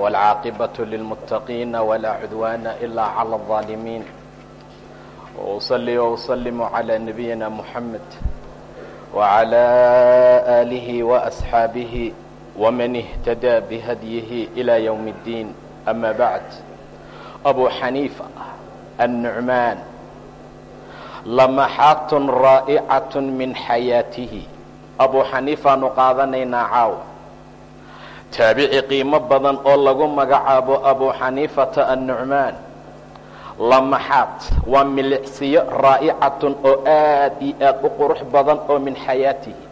والعاقبة للمتقين ولا عدوان إلا على الظالمين وأصلي وأسلم على نبينا محمد وعلى آله وأصحابه ومن اهتدى بهديه إلى يوم الدين أما بعد أبو حنيفة النعمان لمحات رائعة من حياته أبو حنيفة نقاadanaynaa caaw taabici qiimo badan oo lagu magacaabo abu xaniifata annucmaan lamaxaad waa milicsiyo raa'icatun oo aad iyo aad u qurux badan oo min xayaatihi.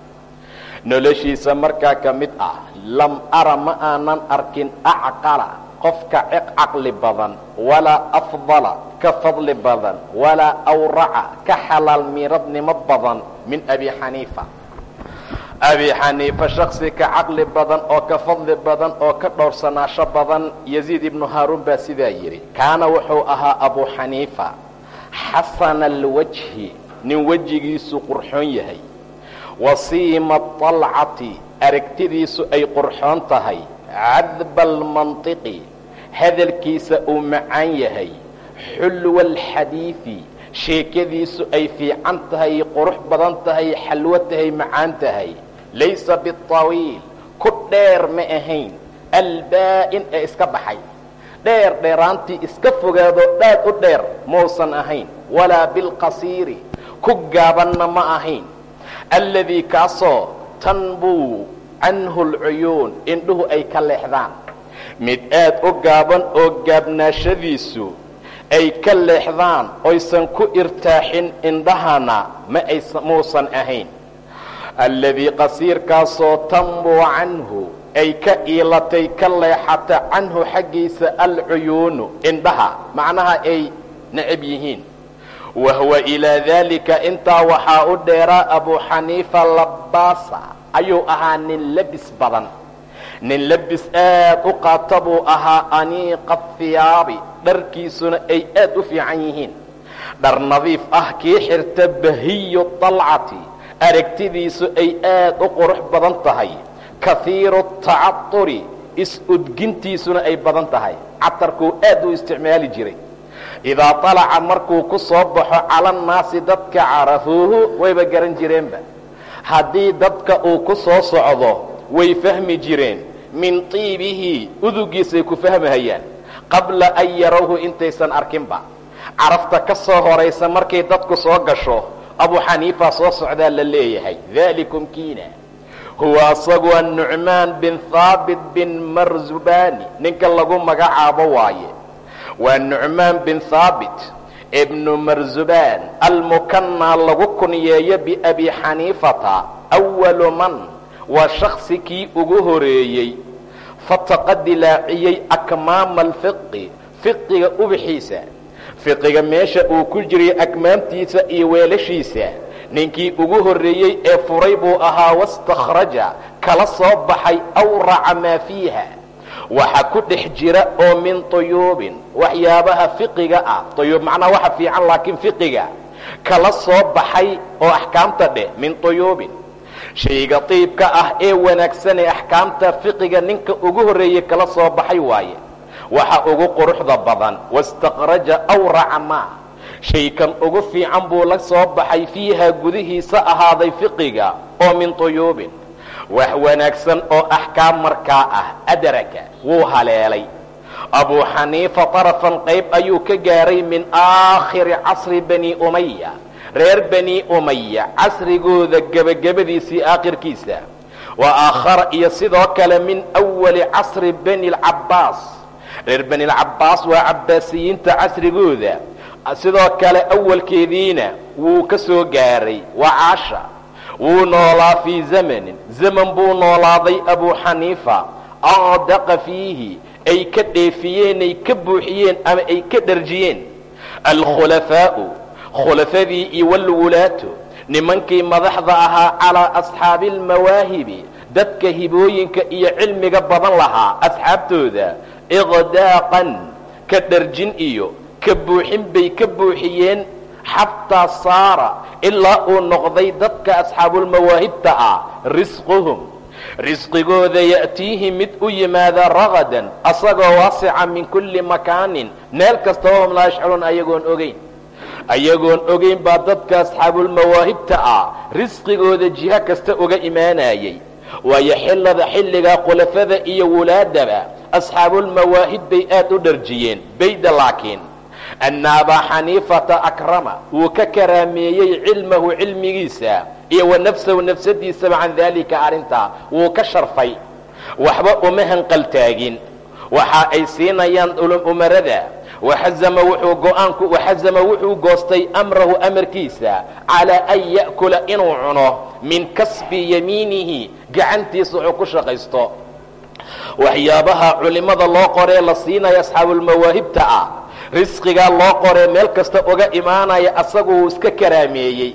Noloshiisa markaa ka mid ah lam ara ma aanan arkin acqala qofka ciq caqli badan walaa afdala ka fadli badan walaa awraca ka xalaal miiradnimo badan min abi xaniifa abi xaniifa shaksi ka caqli badan oo ka fadli badan oo ka dhowrsanaasho badan yaziid ibnu haaruun baa sidaa yidhi kaana wuxuu ahaa abu xaniifa xasana alwajhi nin wejigiisu qurxoon yahay. Wasiima alcati aragtidiisu ay qurxoon tahay. Cadba almantiqi hadalkiisa uu macaan yahay. Xulwa alxadiidi sheekadiisu ay fiican tahay qurux badan tahay xalwo tahay macaan tahay laysa biطawiil ku dheer ma ahayn. Albaa'in ee iska baxay. Dheer dheeraantii iska fogaado dhaad u dheer mausan ahayn. Walaa bilqasiiri. Ku gaabanna ma ahayn. Alladii kaasoo tanbuu canhu lcuyuun indhuhu ay ka leexdaan. Mid aad u gaaban oo gaabnaashadiisu ay ka leexdaan oysan ku irtaaxin indhahana ma aymuusan ahayn alladii qasiirkaasoo tanbuu canhu ay ka iilatay ka leexata canhu xaggiisa alcuyuunu indhaha macnaha ay necab yihiin. Wahuwa ilaa daalika intaa waxaa u dheeraa abuu xaniifa labbaasa ayuu ahaa nin labis badan. Nin labis aad u qaata buu ahaa aniiqa hiyaabi dharkiisuna ay aad u fiican yihiin. Dhar nadiif ah kii xirta bahiyu dalcati aragtidiisu ay aad u qurux badan tahay. Kahiiru tacaturi is-udgintiisuna ay badan tahay. Catarkuu aad u isticmaali jiray. Idaa talaca markuu ku soo baxo calannaasi dadka carafuuhu wayba garan jireenba. Haddii dadka uu ku soo socdo way fahmi jireen. Min tiibihi udugiisay ku fahmahayaan. Qabla an yarawhu intaysan arkinba. Carafta ka soo horaysa markay dadku soo gasho abu xaniifa soo socdaa la leeyahay. Dalikum kiina. Huwa asagu annucmaan bin haabit bin marzubani ninka lagu magacaabo waaye. Waa nucmaan bin haabit ibnu marzubaan. Almukanaa lagu kunyeeyo biabi xaniifata awalu man. Waa shaksi kii ugu horeeyey. Fataqa dilaaciyey akmaama alfiqi fiqiga ubixiisa fiqiga meesha uu ku jiray akmaamtiisa iyo weelashiisa ninkii ugu horreeyey ee furay buu ahaa wastakhraja kala soo baxay awraca maa fiiha. Waxa ku dhex jira oo min tuyuubin waxyaabaha fiqiga ah. Tuyuub macnaa waxa fiican laakiin fiqiga. Kala soo baxay oo axkaamta dheh min tuyuubin. Shayga diibka ah ee wanaagsan ee axkaamta fiqiga ninka ugu horreeyey kala soo baxay waaye waxa ugu quruxda badan wastakhraja awraca maa. Shaykan ugu fiican buu la soo baxay fiiha gudihiisa ahaaday fiqiga oo min tuyuubin. Wax wanaagsan oo axkaam markaa ah adraka wuu haleelay. Abuu xaniifa tarafan qayb ayuu ka gaaray min aakhiri casri bani umaya reer bani umaya casrigooda gebagabadiisii aakhirkiisa. Wa aakhara iyo sidoo kale min awali casri bani lcabbaas reer bani lcabbaas waa cabbaasiyiinta casrigooda. Sidoo kale awalkeediina wuu ka soo gaaray waa caasha. Wuu noolaa fii zamanin. Zaman buu noolaaday abuu xaniifa. Aqdaqa fiihi ay ka dheefiyeen ay ka buuxiyeen ama ay ka dharjiyeen. Alkhulafaa'u khulafadii iyo walwulaatu nimankii madaxda ahaa calaa asxaabi almawaahibi dadka hibooyinka iyo cilmiga badan lahaa asxaabtooda iqdaaqan ka dharjin iyo ka buuxin bay ka buuxiyeen xataa saara ilaa uu noqday dadka asxaabulmawaahibta ah risquhum. Risqigooda ya'tiihi mid u yimaada ragadan asagoo waasica min kulli makaanin meel kasta wahum laa ayagoon ogeyn. Ayagoon ogeyn baa dadka asxaabulmawaahibta ah risqigooda jiho kasta uga imaanayay waayo xillada xilligaa khulafada iyo wulaadaba asxaabulmawaahib bay aad u dharjiyeen bayda laakiin. Anna abaa xaniifata akrama wuu ka karaameeyey cilmahu cilmigiisa iyo wa nafsahu nafsadiisaba can daalika arrintaa wuu ka sharfay. Waxba uma hanqaltaagin. Waxa ay siinayaan umarada waxazama wuxuu goostay amrahu amarkiisa calaa an ya'kula inuu cuno min kasbi yamiinihi gacantiisa wuxuu ku shaqaysto waxyaabaha culimmada loo qoree la siinaya asxaabulmawaahibta ah risqigaa loo qoree meel kasta uga imaanaya asagu wuu iska karaameeyey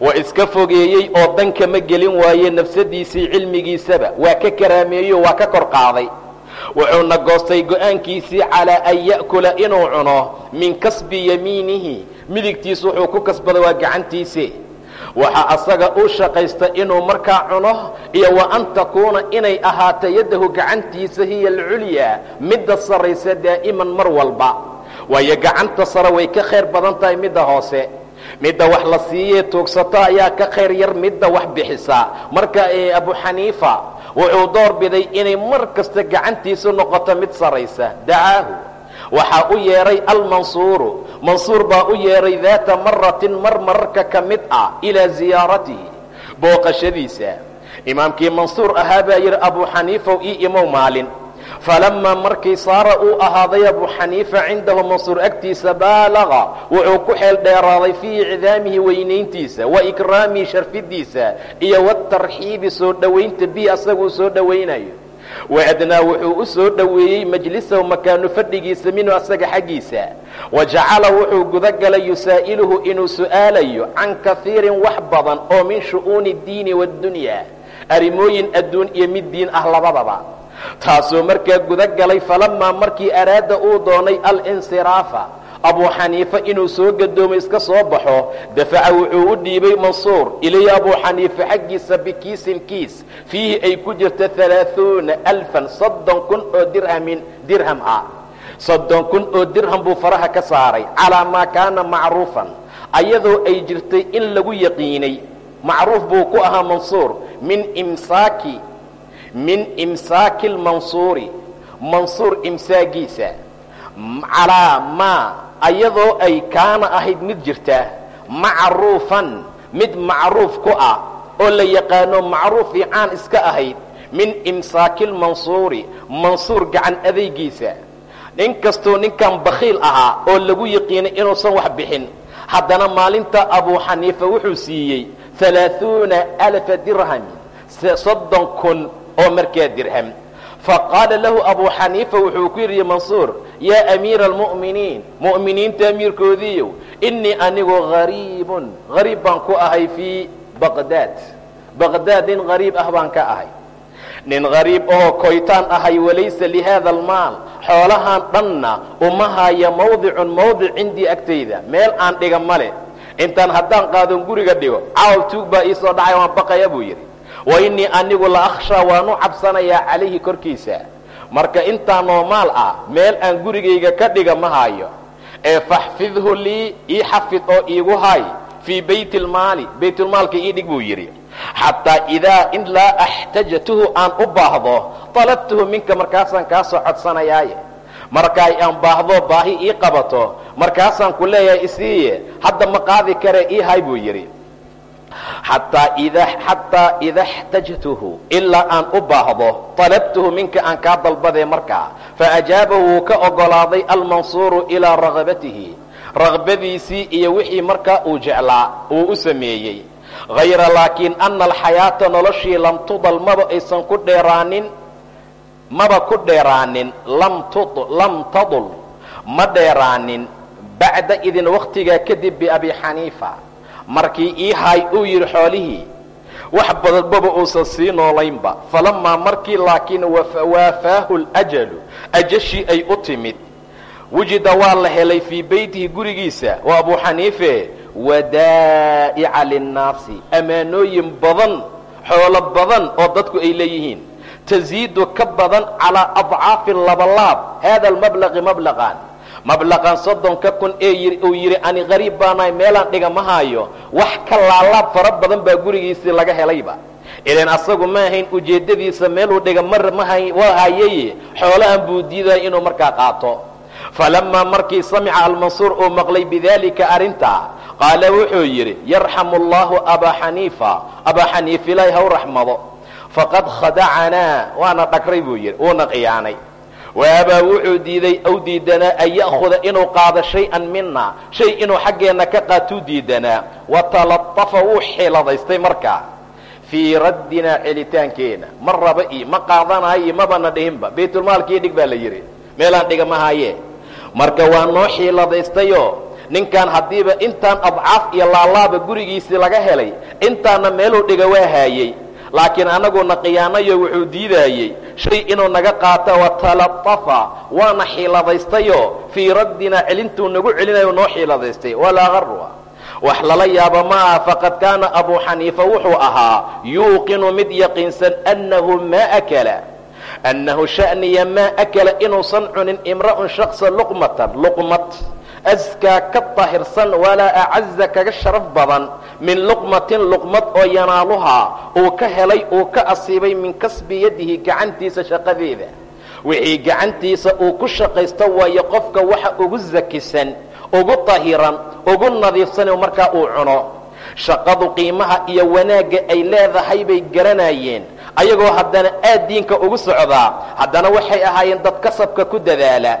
waa iska fogeeyey oo danka ma gelin waaye nafsadiisii cilmigiisaba waa ka karaameeyo waa ka kor qaaday. Wuxuuna goostay go'aankiisii calaa an ya'kula inuu cuno min kasbi yamiinihi midigtiisa wuxuu ku kasbaday waa gacantiise waxaa asaga u shaqaysta inuu markaa cuno iyo wa an takuuna inay ahaato yaddahu gacantiisa hiya alculyaa midda sarraysa daa'iman mar walba. Waayo gacanta sare way ka khayr badan tahay midda hoose. Midda wax la siiyee tuugsato ayaa ka khayr yar midda wax bixisa. Marka abu xaniifa wuxuu door biday inay mar kasta gacantiisu noqoto mid saraysa. Dacaahu waxaa u yeedhay almansuuru mansuur baa u yeedhay daata maratin mar mararka ka mid ah ilaa ziyaaratihi booqashadiisa. Imaamkii mansuur ahaa baa yidhi abu xaniifow ii imow maalin. Falamaa markii saara uu ahaaday abu xaniifa cindahu mansuur agtiisa baalaqa wuxuu ku xeel dheeraaday fii icdaamihi weynayntiisa wa ikraamihi sharfidiisa iyo watarxiibi soo dhowaynta bihi asaguu soo dhowaynayo waadnaa wuxuu u soo dhoweeyey majlisahu makaanu fadhigiisa minhu asaga xaggiisa wa jacala wuxuu gudagalay yusaa'iluhu inuu su'aalayo can kaiirin wax badan oo min shu'uuni اdiini waاddunya arrimooyin adduun iyo mid diin ah labadaba taasuu markaa guda galay falamaa markii araada uu doonay alinsiraafa abuu xaniifa inuu soo gadoomo iska soo baxo dafaca wuxuu u dhiibay mansuur ilayhi abuu xaniifa xaggiisa bikiisin kiis fiihi ay ku jirta halaaثuuna alfan soddon kun oo dirhamin dirham ah. Soddon kun oo dirham buu faraha ka saaray calaa maa kaana macruufan. Ayadoo ay jirtay in lagu yaqiinay. Macruuf buu ku ahaa mansuur min imsaaki min imsaaki lmansuuri mansuur imsaagiisa. Calaa maa ayadoo ay kaana ahayd mid jirta macruufan mid macruuf ku ah oo la yaqaano macruufii caan iska ahayd min imsaaki lmansuuri mansuur gacan adaygiisa. Nin kastoo ninkan bakhiil ahaa oo lagu yaqiinay inuusan wax bixin haddana maalinta abuu xaniifa wuxuu siiyey halaaثuuna alfa dirham soddon kun oo markaa dirham faqaala lahu abuu xaniifa wuxuu ku yidhi mansuur yaa amiira almu'miniin mu'miniinta amiirkoodiiyow innii anigu hariibun hariib baan ku ahay fii baqdaad baqdaad nin hariib ah baan ka ahay nin hariib oo koytaan ahay walaysa lihaada almaal xoolahaan dhanna uma haya mawdicun mawdic cindii agtayda meel aan dhiga male intaan haddaan qaadon guriga dhigo caaw tuug baa ii dhacay waan baqaya buu yidhi wa innii anigu la akhshaa waan u cabsanayaa calayhi korkiisa. Marka intaa noomaal ah meel aan gurigayga ka dhiga ma haayo. Ee faxfidhu lii ii xafid oo iigu hay fii bayti lmaali baytulmaalka ii dhig buu yidhi. Xataa idaa in laa axtajatuhu aan u baahdo talabtuhu minka markaasaan kaa soo codsanayaaye. Markaay aan baahdo baahi ii qabato. Markaasaan ku leeyahay isiiye hadda ma qaadi kare ii hay buu yidhi xataa ida اxtajtuhu ilaa aan u baahdo طalabtuhu minka aan kaa dalbadee markaa faajaabahu wuu ka ogolaaday almansuuru ilaa ragabatihi ragbadiisii iyo wixii markaa uu jeclaa uu u sameeyey. Hayra laakiin ana alxayaata noloshii lam tudal maba aysan ku dheeraanin maba ku dheeraanin lam tadul ma dheeraanin. Bacda idin waktigaa kadib biabi xaniifa markii ii haay uu yidhi xoolihii wax badanbaba uusan sii noolaynba falamaa markii laakiin waafaahu lajalu ajashii ay u timid wujida waa la helay fii beytihi gurigiisa. Waa abuu xaniife wadaa'ica linnaasi ammaanooyin badan xoolo badan oo dadku ay leeyihiin. Tasiidu ka badan calaa adcaafin labalaab. Haada almablaqi mablaqan mablaqan soddonka kun ee uu yidhi ani qariib baanahay meelaan dhiga ma haayo. Wax ka laalaab fara badan baa gurigiisii laga helayba. Ilan asagu ma ahayn ujeeddadiisa meeluu dhiga mar waa hayeye xoolahan buu diidaya inuu markaa qaato. Falamaa markii samica almansuur uu maqlay bidaalika arrintaa qaala wuxuu yidhi yarxamu allahu abaa xaniifa. Abaa xaniif ilaahi haw raxmado. Faqad khadacanaa waana dhagray buu yidhi wuuna khiyaanay waabaa wuxuu diiday aw diidanaa an ya'khuda inuu qaado shay-an mina shay inuu xaggeenna ka qaatuu diidanaa watalatafa wuu xiladaystay markaa fii raddinaa celitaankeenna ma raba iyo ma qaadanayo mabana dhihinba baytulmaalkii dhig baa la yidhi meelaan dhiga ma haye marka waa noo xiiladaystayoo ninkan haddiiba intaan adcaaf iyo laalaaba gurigiisii laga helay intaana meeluu dhiga waa haayey laakiin annaguna khiyaanayo wuxuu diidaayey shay inuu naga qaato watalatafa waana xiiladaystayoo fii raddinaa celintuu nagu celinayo noo xiiladaystay walaa qarwa wax lala yaabo ma aha faqad kaana abuu xaniifa wuxuu ahaa yuuqinu mid yaqiinsan annahu maa akala. Annahu sha'niya maa akala inuusan cunin imra'un shaksa luqmatan luqmad askaa ka tahirsan walaa acaza kaga sharaf badan min luqmatin luqmad oo yanaaluhaa uu ka helay uu ka asiibay min kasbi yadihi gacantiisa shaqadeeda wixii gacantiisa uu ku shaqaysto waayo qofka waxa ugu zakisan ugu tahiran ugu nadiifsan markaa uu cuno shaqadu qiimaha iyo wanaagga ay leedahay bay garanayeen ayagoo haddana aad diinka ugu socdaa haddana waxay ahaayeen dad kasabka ku dadaala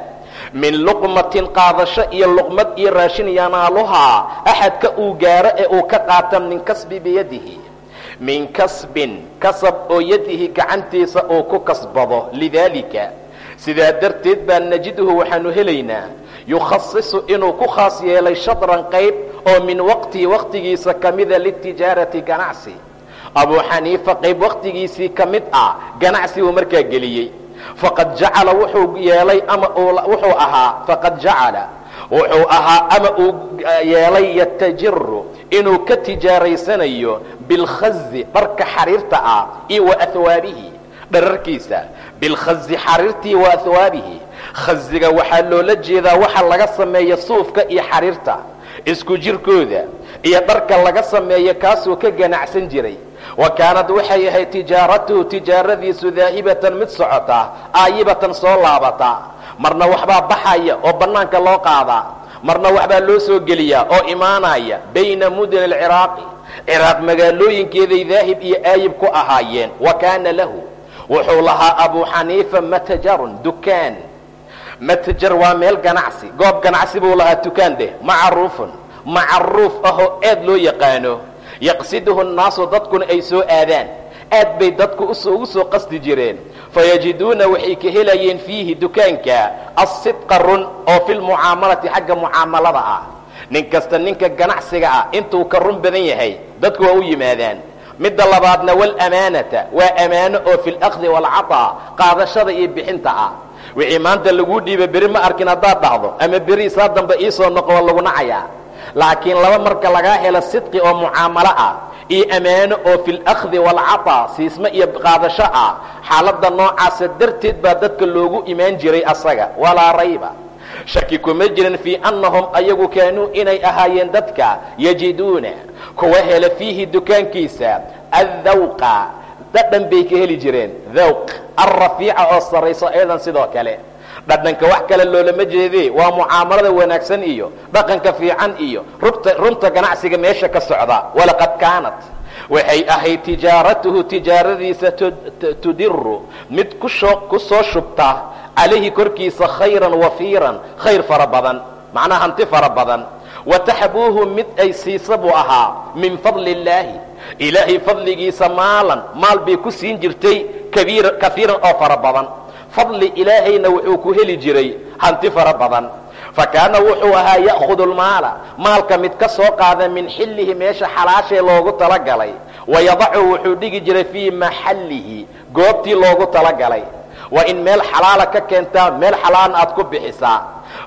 min luqmatin qaadasho iyo luqmad iyo raashin yanaaluhaa axadka uu gaaro ee uu ka qaata min kasbi biyadihi. Min kasbin kasab oo yadihi gacantiisa uu ku kasbado lidaalika. Sidaa darteed baa najidhu waxaanu helaynaa yukhasisu inuu ku khaas yeelay shadran qayb oo min waqtihi waqtigiisa ka mida litijaarati ganacsi. Abuu xaniifa qayb waqtigiisii ka mid ah ganacsi uu markaa geliyey faqad jacala wuxuu yeelay ama wuxuu ahaa faqad jacala wuxuu ahaa ama uu yeelay yatajiru inuu ka tijaaraysanayo bilkhazi dharka xariirta ah iyo wa ahwaabihi dhararkiisa. Bilkhazi xariirtii wa ahwaabihi khaziga waxaa loola jeedaa waxa laga sameeya suufka iyo xariirta isku jirkooda iyo dharka laga sameeyo kaasuu ka ganacsan jiray wa kaanad waxay ahayd tijaaratuhu tijaaradiisu daahibatan mid socota aayibatan soo laabata. Marna waxbaa baxaya oo bannaanka loo qaadaa marna waxbaa loo soo geliyaa oo imaanaya bayna mudun alciraaqi ciraaq magaalooyinkeeday daahib iyo aayib ku ahaayeen. Wa kaana lahu. Wuxuu lahaa abuu xaniifa matajarun dukaan. Matajar waa meel ganacsi. Goob ganacsi buu lahaa dukaan deh. Macruufun. Macruuf ahoo aad loo yaqaano yaqsiduhu nnaasu dadkuna ay soo aadaan. Aad bay dadku ugu soo qasdi jireen. Fayajiduuna waxay ka helayeen fiihi dukaanka asidqa run oo fi lmucaamalati xagga mucaamalada ah. Nin kasta ninka ganacsiga ah intuu ka run badan yahay dadku waa u yimaadaan. Midda labaadna walamaanata waa amaano oo fi lakdi waalcataa qaadashada iyo bixinta ah. Wixii maanta laguu dhiiba beri ma arkin haddaad dhacdo ama beri isaa dambe iisoo noqo waa lagu nacayaa laakiin laba marka lagaa helo sidqi oo mucaamalo ah iyo ammaano oo fi lakdi waalcataa siismo iyo qaadasho ah xaaladda noocaasa darteed baa dadka loogu imaan jiray asaga. Walaa rayba. Shaki kuma jirin fii annahum ayagu kaanuu inay ahaayeen dadka yajiduuna. Kuwa hela fiihi dukaankiisa addawqa dhadhan bay ka heli jireen. Dhawq. Alrafiica oo sarrayso aydan sidoo kale dhadhanka wax kale loolama jeedee. Waa mucaamalada wanaagsan iyo dhaqanka fiican iyo runta ganacsiga meesha ka socda. Walaqad kaanat. Waxay ahayd tijaaratuhu tijaaradiisa tudiru mid ku soo shubta. Calayhi korkiisa khayran wafiiran khayr fara badan. Macnaha hanti fara badan. Wataxbuuhu mid ay siisa buu ahaa. Min fadli illaahi ilaahay fadligiisa maalan. Maal bay ku siin jirtay. Kabiir kafiiran oo fara badan fadli ilaahayna wuxuu ku heli jiray hanti fara badan. Fa kaana wuxuu ahaa ya'khudu lmaala maalka mid ka soo qaada min xillihi meesha xalaashee loogu talagalay. Wayadacu wuxuu dhigi jiray fii maxallihi goobtii loogu talagalay. Waa in meel xalaala ka keentaa meel xalaalna aad ku bixisaa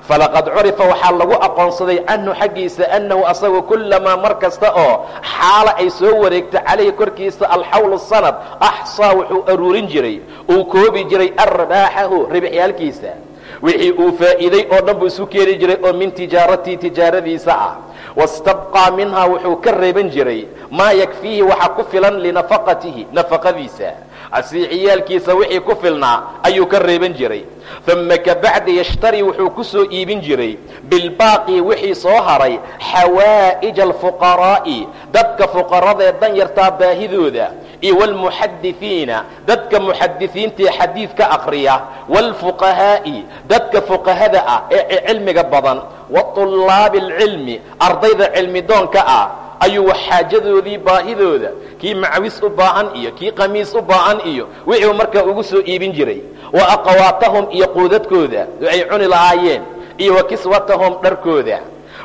falaqad curifa waxaa lagu aqoonsaday canhu xaggiisa annahu asagu kullamaa mar kasta oo xaala ay soo wareegto calayhi korkiisa alxawlu sanad axsaa wuxuu aruurin jiray. Uu koobi jiray arbaaxahu ribixyaalkiisa wixii uu faa'iiday oo dhan buu isu keeni jiray oo min tijaaratii tijaaradiisa ah. Wastabqaa minhaa wuxuu ka reeban jiray. Maa yakfiihi waxa ku filan linafaqatihi nafaqadiisa asii ciyaalkiisa wixii ku filnaa ayuu ka reeban jiray. Uma kabacdi yashtari wuxuu ku soo iibin jiray. Bilbaaqi wixii soo haray xawaa'ija alfuqaraa'i dadka fuqaradee dan yartaa baahidooda. Iyo dadka muxadisiintaee xadiid ka akriya waalfuqahaa'i dadka fuqahada ah ee cilmiga badan. Wa طulaabi alcilmi ardayda cilmi doonka ah ayuu xaajadoodii baahidooda. Kii macwis u baahan iyo kii qamiis u baahan iyo wixii markaa ugu soo iibin jiray. Wa aqwaatahum iyo quudadkooda. Ay cuni lahaayeen. Iyo wa kiswatahum dharkooda.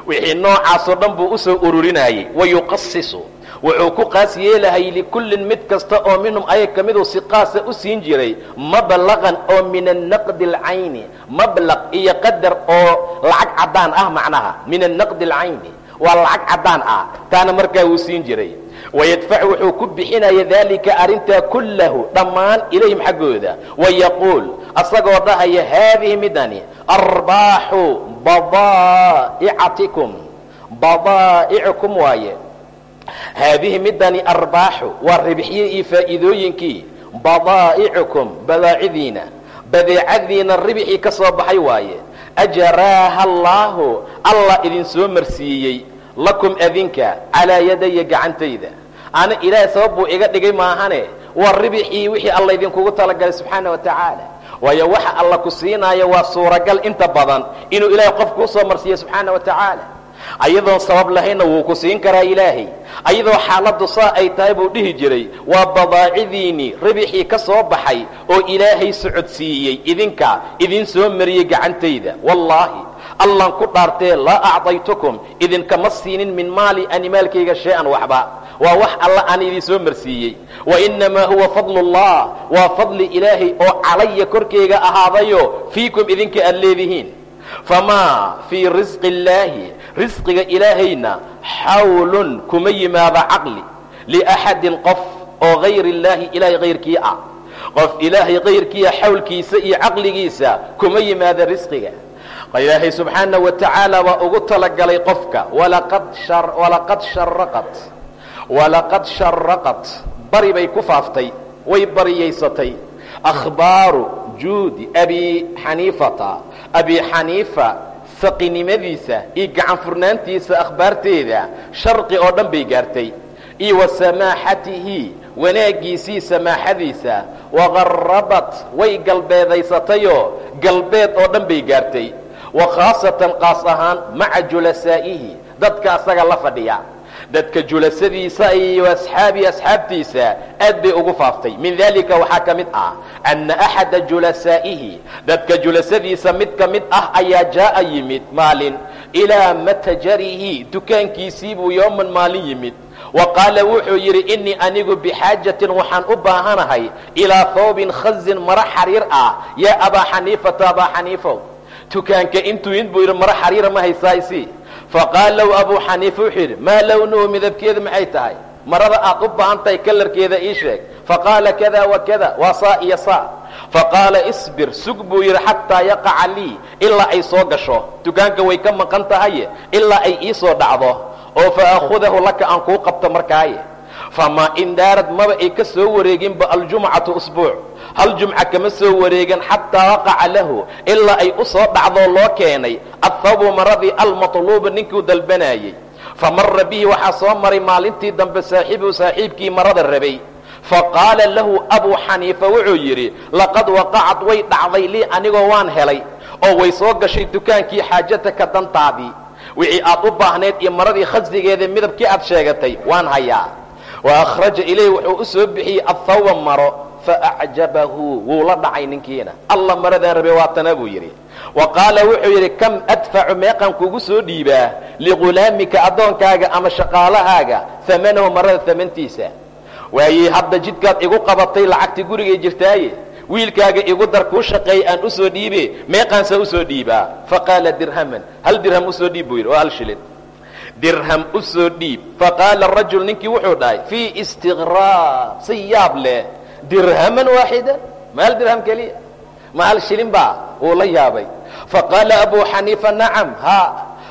Wixii noocaasoo dhan buu u soo ururinayay. Wayuqasisu wuxuu ku qaas yeelahay likullin mid kasta oo minhum ayaga ka miduu si qaasa u siin jiray. Mablaqan oo min annaqdi alcayni mablaq iyo qadar oo lacag caddaan ah macnaha. Min annaqdi alcayni waa lacag caddaan ah. Taana markaa wuu siin jiray. Wayadfacu wuxuu ku bixinaya daalika arrintaa kullahu dhammaan ilayhim xaggooda. Wayaquul asagoo dhahaya haadihi midani arbaaxu badaa'icatikum badaa'icukum waaye. Haadihi midani arbaaxu waa ribixye iyo faa'iidooyinkii. Badaa'icukum badaacidiina. Badeecadiina ribixii ka soo baxay waaye. Ajaraaha allaahu allah idin soo marsiiyey lakum adinka calaa yadaya gacantayda. Ana ilaahay sabab buu iga dhigay maahane waa ribixii wixii alla idinkugu talagalay subxaana wa tacaala. Waayo waxa alla ku siinaayo waa suuragal inta badan inuu ilaahay qof kuu soo marsiiyo subxaana wa tacaala. Ayadoon sabab lahaynna wuu ku siin karaa ilaahay. Ayadoo xaaladdu saa ay tahay buu dhihi jiray waa badaacidiinii ribixii ka soo baxay oo ilaahay socodsiiyey idinka idin soo mariyey gacantayda. Wallaahi allan ku dhaartee laa acdaytukum idinkama siinin min maali animaalkayga shay-an waxba. Waa wax alla aan idin marsiiyey. Wainnamaa huwa fadlullah waa fadli ilaahay oo calaya korkayga ahaadayo fiikum idinka aad leedihiin. Famaa fii risqi illaahi risqiga ilaahayna xawlun kuma yimaado caqli liaxadin qof oo hayr illaahi ilaahay hayrkii ah. Qof ilaahay hayrkiia xawlkiisa iyo caqligiisa kuma yimaado risqiga ilaahay subxaana wa tacaala waa ugu talagalay qofka walaqad sharaqat bari bay ku faaftay way bariyaysatay akhbaaru juudi abi xaniifata abi xaniifa saqinimadiisa iyo gacan furnaantiisa akhbaarteeda sharqi oo dhan bay gaartay. Iyo wa samaaxatihi wanaaggiisii samaaxadiisa waqarabat way galbeedaysatayoo galbeed oo dhan bay gaartay wa khaasatan qaas ahaan maca julasaa'ihi dadka asaga la fadhiya. Dadka julasadiisa iyo asxaabii asxaabtiisa aad bay ugu faaftay. Min dalika waxaa ka mid ah anna axada julasaa'ihi dadka julasadiisa mid ka mid ah ayaa jaa'a yimid maalin ilaa matajarihi dukaankiisii buu yooman maalin yimid. Wa qaala wuxuu yidhi innii anigu bixaajatin waxaan u baahanahay ilaa thoobin khazin maro xariir ah. Yaa abaa xaniifata abaa xaniifow dukaanka intuu in buu yidhi maro xariira ma haysaaysi faqaal low abuu xaniifa wuxuu yidhi maa lownuhu midabkeedu maxay tahay? Marada aad u baahan tahay kalarkeeda ii sheeg. Faqaala kada wa kada waa saa iyo saa. Faqaala isbir sug buu yidhi xataa yaqaca lii ilaa ay soo gasho. Dukaanka way ka maqan tahaye ilaa ay ii soo dhacdo. Oo fa aakhudahu laka aan kuu qabto markaaye famaa in daarad maba ay ka soo wareeginba aljumcatu usbuuc hal jumca kama soo wareegan xataa waqaca lahu ilaa ay u soo dhacdoo loo keenay athawbu maradii almatluuba ninkuu dalbanayey fa mara bihi waxaa soo maray maalintii dambe saaxiibuhu saaxiibkii marada rabay faqaala lahu abuu xaniifa wuxuu yidhi laqad waqacad way dhacday lii anigoo waan helay oo way soo gashay dukaankii xaajataka dantaadii wixii aad u baahnayd iyo maradii khasdigeeda midabkii aad sheegatay waan hayaa wa akhraja ilayh wuxuu u soo bixiyey athawba maro faacjabahu wuu la dhacay ninkiina. Alla maradaan rabe waatana buu yidhi. Wa qaala wuxuu yidhi kam adfacu meeqan kugu soo dhiibaa? Ligulaamika addoonkaaga ama shaqaalahaaga? Amanahu marada amantiisa waayey hadda jidkaad igu qabatay lacagtii gurigay jirtaaye? Wiilkaaga igu dar kuu shaqeey aan u soo dhiibe meeqaansa u soo dhiibaa? Faqaala dirhaman. Hal dirham u soo dhiib buu yidhi oo hal shilin dirham u soo dhiib. Faqaala rajul ninkii wuxuu dhahay fii istiqraa si yaab leh. Dirhaman waaxida? Ma hal dirham keliya? Ma hal shilin baa wuu la yaabay. Faqaala abu xaniifa nacam ha.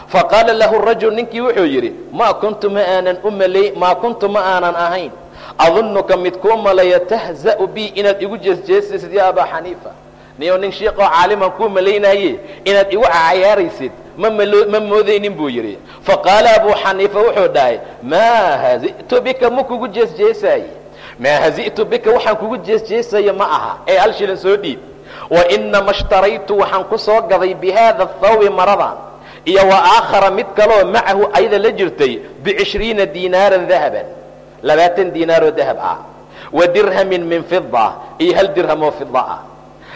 Faqaala lahu rajul ninkii wuxuu yidhi maa kuntu ma aanan u malay maa kuntu ma aanan ahayn. Adunuka mid kuu malaya tahza'u bi inaad igu jeesjeesaysid ya abaa xaniifa niyo nin shiiqoo caaliman kuu malaynaye inaad igu cayaaraysid ma moodaynin buu yidhi. Faqaala abu xaniifa wuxuu dhahay maa hazi'tu bika ma kugu jeesjeesaaye maa hazi'tu bika waxaan kugu jeesjeesaya ma aha ee hal shilin soo dhiib. Wa inama ishtaraytu waxaan ku soo gaday bi haada athawbi maradan iyo wa aakhara mid kaloo macahu ayada la jirtay bicishriina diinaaran dahaban. Labaatan diinaaroo dahab ah. Wa dirhamin min fida iyo hal dirham oo fida ah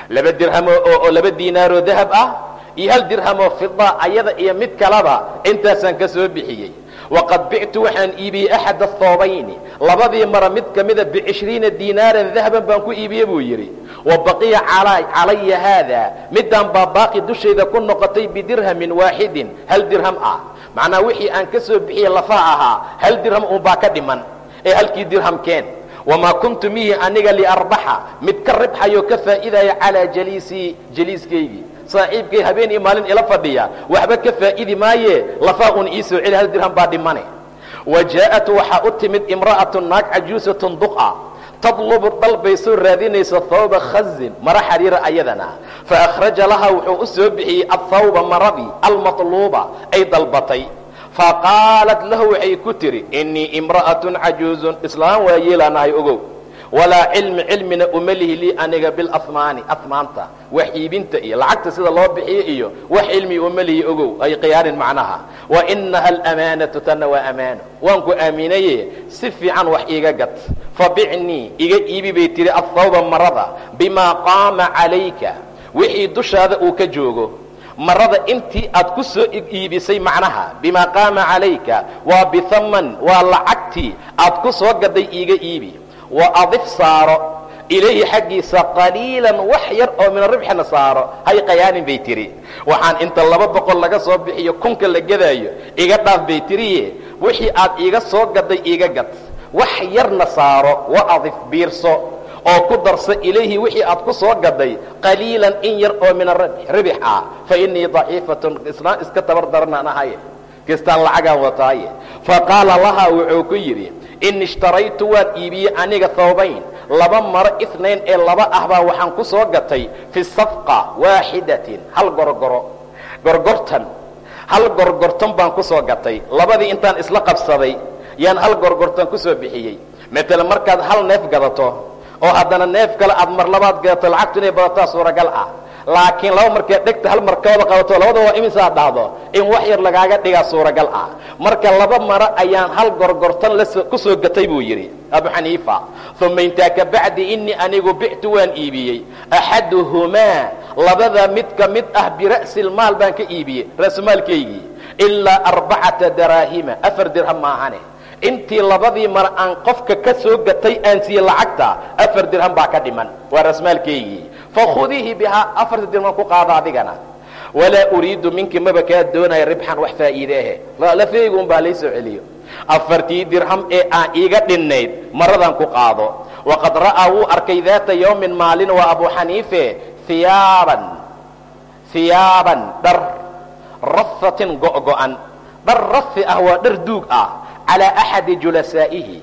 laba dirham oo laba diinaaroo dahab ah iyo hal dirham oo fida ayada iyo mid kalaba intaasaan ka soo bixiyey. Waqad bictu waxaan iibiyey axad athoobayni labadii mara mid kamida bicishriina diinaaran dahaban baan ku iibiye buu yidhi. Wa baqiya calaya haada midaan baa baaqi dushayda ku noqotay bidirhamin waaxidin hal dirham ah. Macnaa wixii aan ka soo bixiyey lafa ahaa hal dirham unbaa ka dhiman ee halkii dirham keen wamaa kuntu mihi aniga liarbaxa mid ka ribxayoo ka faa'iidaya calaa jaliisii jaliiskaygii saaxiibkay habeen iyo maalin ila fadhiya waxba ka faa'idi maaye lafaa un ii soo celi hal dirham baa dhimane wa jaa'at waxaa u timid imra'atu naag cajuusatun duqa tadlubu dalbay soo raadinaysa thawba khazin mara xariira ayadana faakhraja laha wuxuu u soo bixiyey athawba maradii almatluuba ay dalbatay faqaalat lahu waxay ku tidhi innii imra'atun cajuuzun islaam waa yeelaanahay ogow walaa cilmi cilmina uma lihi lii aniga bilahmaani ahmaanta wax iibinta iyo lacagta sida loo bixiyo iyo wax cilmi uma ogow ay khiyaarin macnaha wa inaha alamaanatu tanna waa amaano waan ku aaminaye si fiican wax iiga gad fabicnii iga iibi bay tihi athawba marada bimaa qaama calayka wixii dushaada uu ka joogo marada intii aad ku soo iibisay macnaha bimaa qaama calayka waa bihaman waa lacagtii aad ku soo gaday iiga iibi. Wa adif saaro ilayhi xaggiisa qaliilan wax yar oo mina ribxina saaro. Hay qayaanin bay tidhi waxaan inta laba boqol laga soo bixiyo kunka la gadaayo iga dhaaf bay tiriye. Wixii aad iiga soo gaday iiga gad. Wax yarna saaro wa adif biirso oo ku darso ilayhi wixii aad ku soo gaday qaliilan in yar oo min aribix ah fa innii daciifatun islaan iska tabar daranaan ahaye kistaan lacagaan wataaye fa qaala lahaa wuxuu ku yidhi in ishtaraytu waan iibiyey aniga thawbayn. Laba maro inayn ee laba ah baa waxaan ku soo gatay fi safqa waaxidatin. Hal gorgoro. Gorgortan. Hal gorgortan baan ku soo gatay. Labadii intaan isla qabsaday yaan hal gorgortan ku soo bixiyey. Matala markaad hal neef gadato oo haddana neef kale aad mar labaad gadato lacagtu inay badataa suuragal ah. Laakiin laba markeed dhegta hal markooda qabato labada waa imisaad dhahdo in wax yar lagaaga dhigaa suuragal ah. Marka laba maro ayaan hal gorgortan ku soo gatay buu yidhi abu xaniifa. Uma intaa ka bacdi innii anigu bictu waan iibiyey. Axaduhumaa labada mid ka mid ah bira'silmaal baan ka iibiyey ra'sumaalkaygii ilaa arbacata daraahima afar dirham maahane intii labadii mar aan qofka ka soo gatay aan siiyey lacagta afar dirham baa ka dhiman. Waa rasmaalkaygii fakhudiihi bihaa afarta dirham ku qaada adigana. Walaa uriidu minki maba kaa doonaya ribxan wax faa'iideehe. Lafeygu un baa lay soo celiyo. Afartii dirham ee aan iiga dhinnayd maradan ku qaado. Waqad ra'aa wuu arkay daata yawmin maalin waa abu xaniife hiyaaban hiyaaban dhar rafatin go'go'an. Dhar rafi ah waa dhar duug ah calaa axadi julasaa'ihi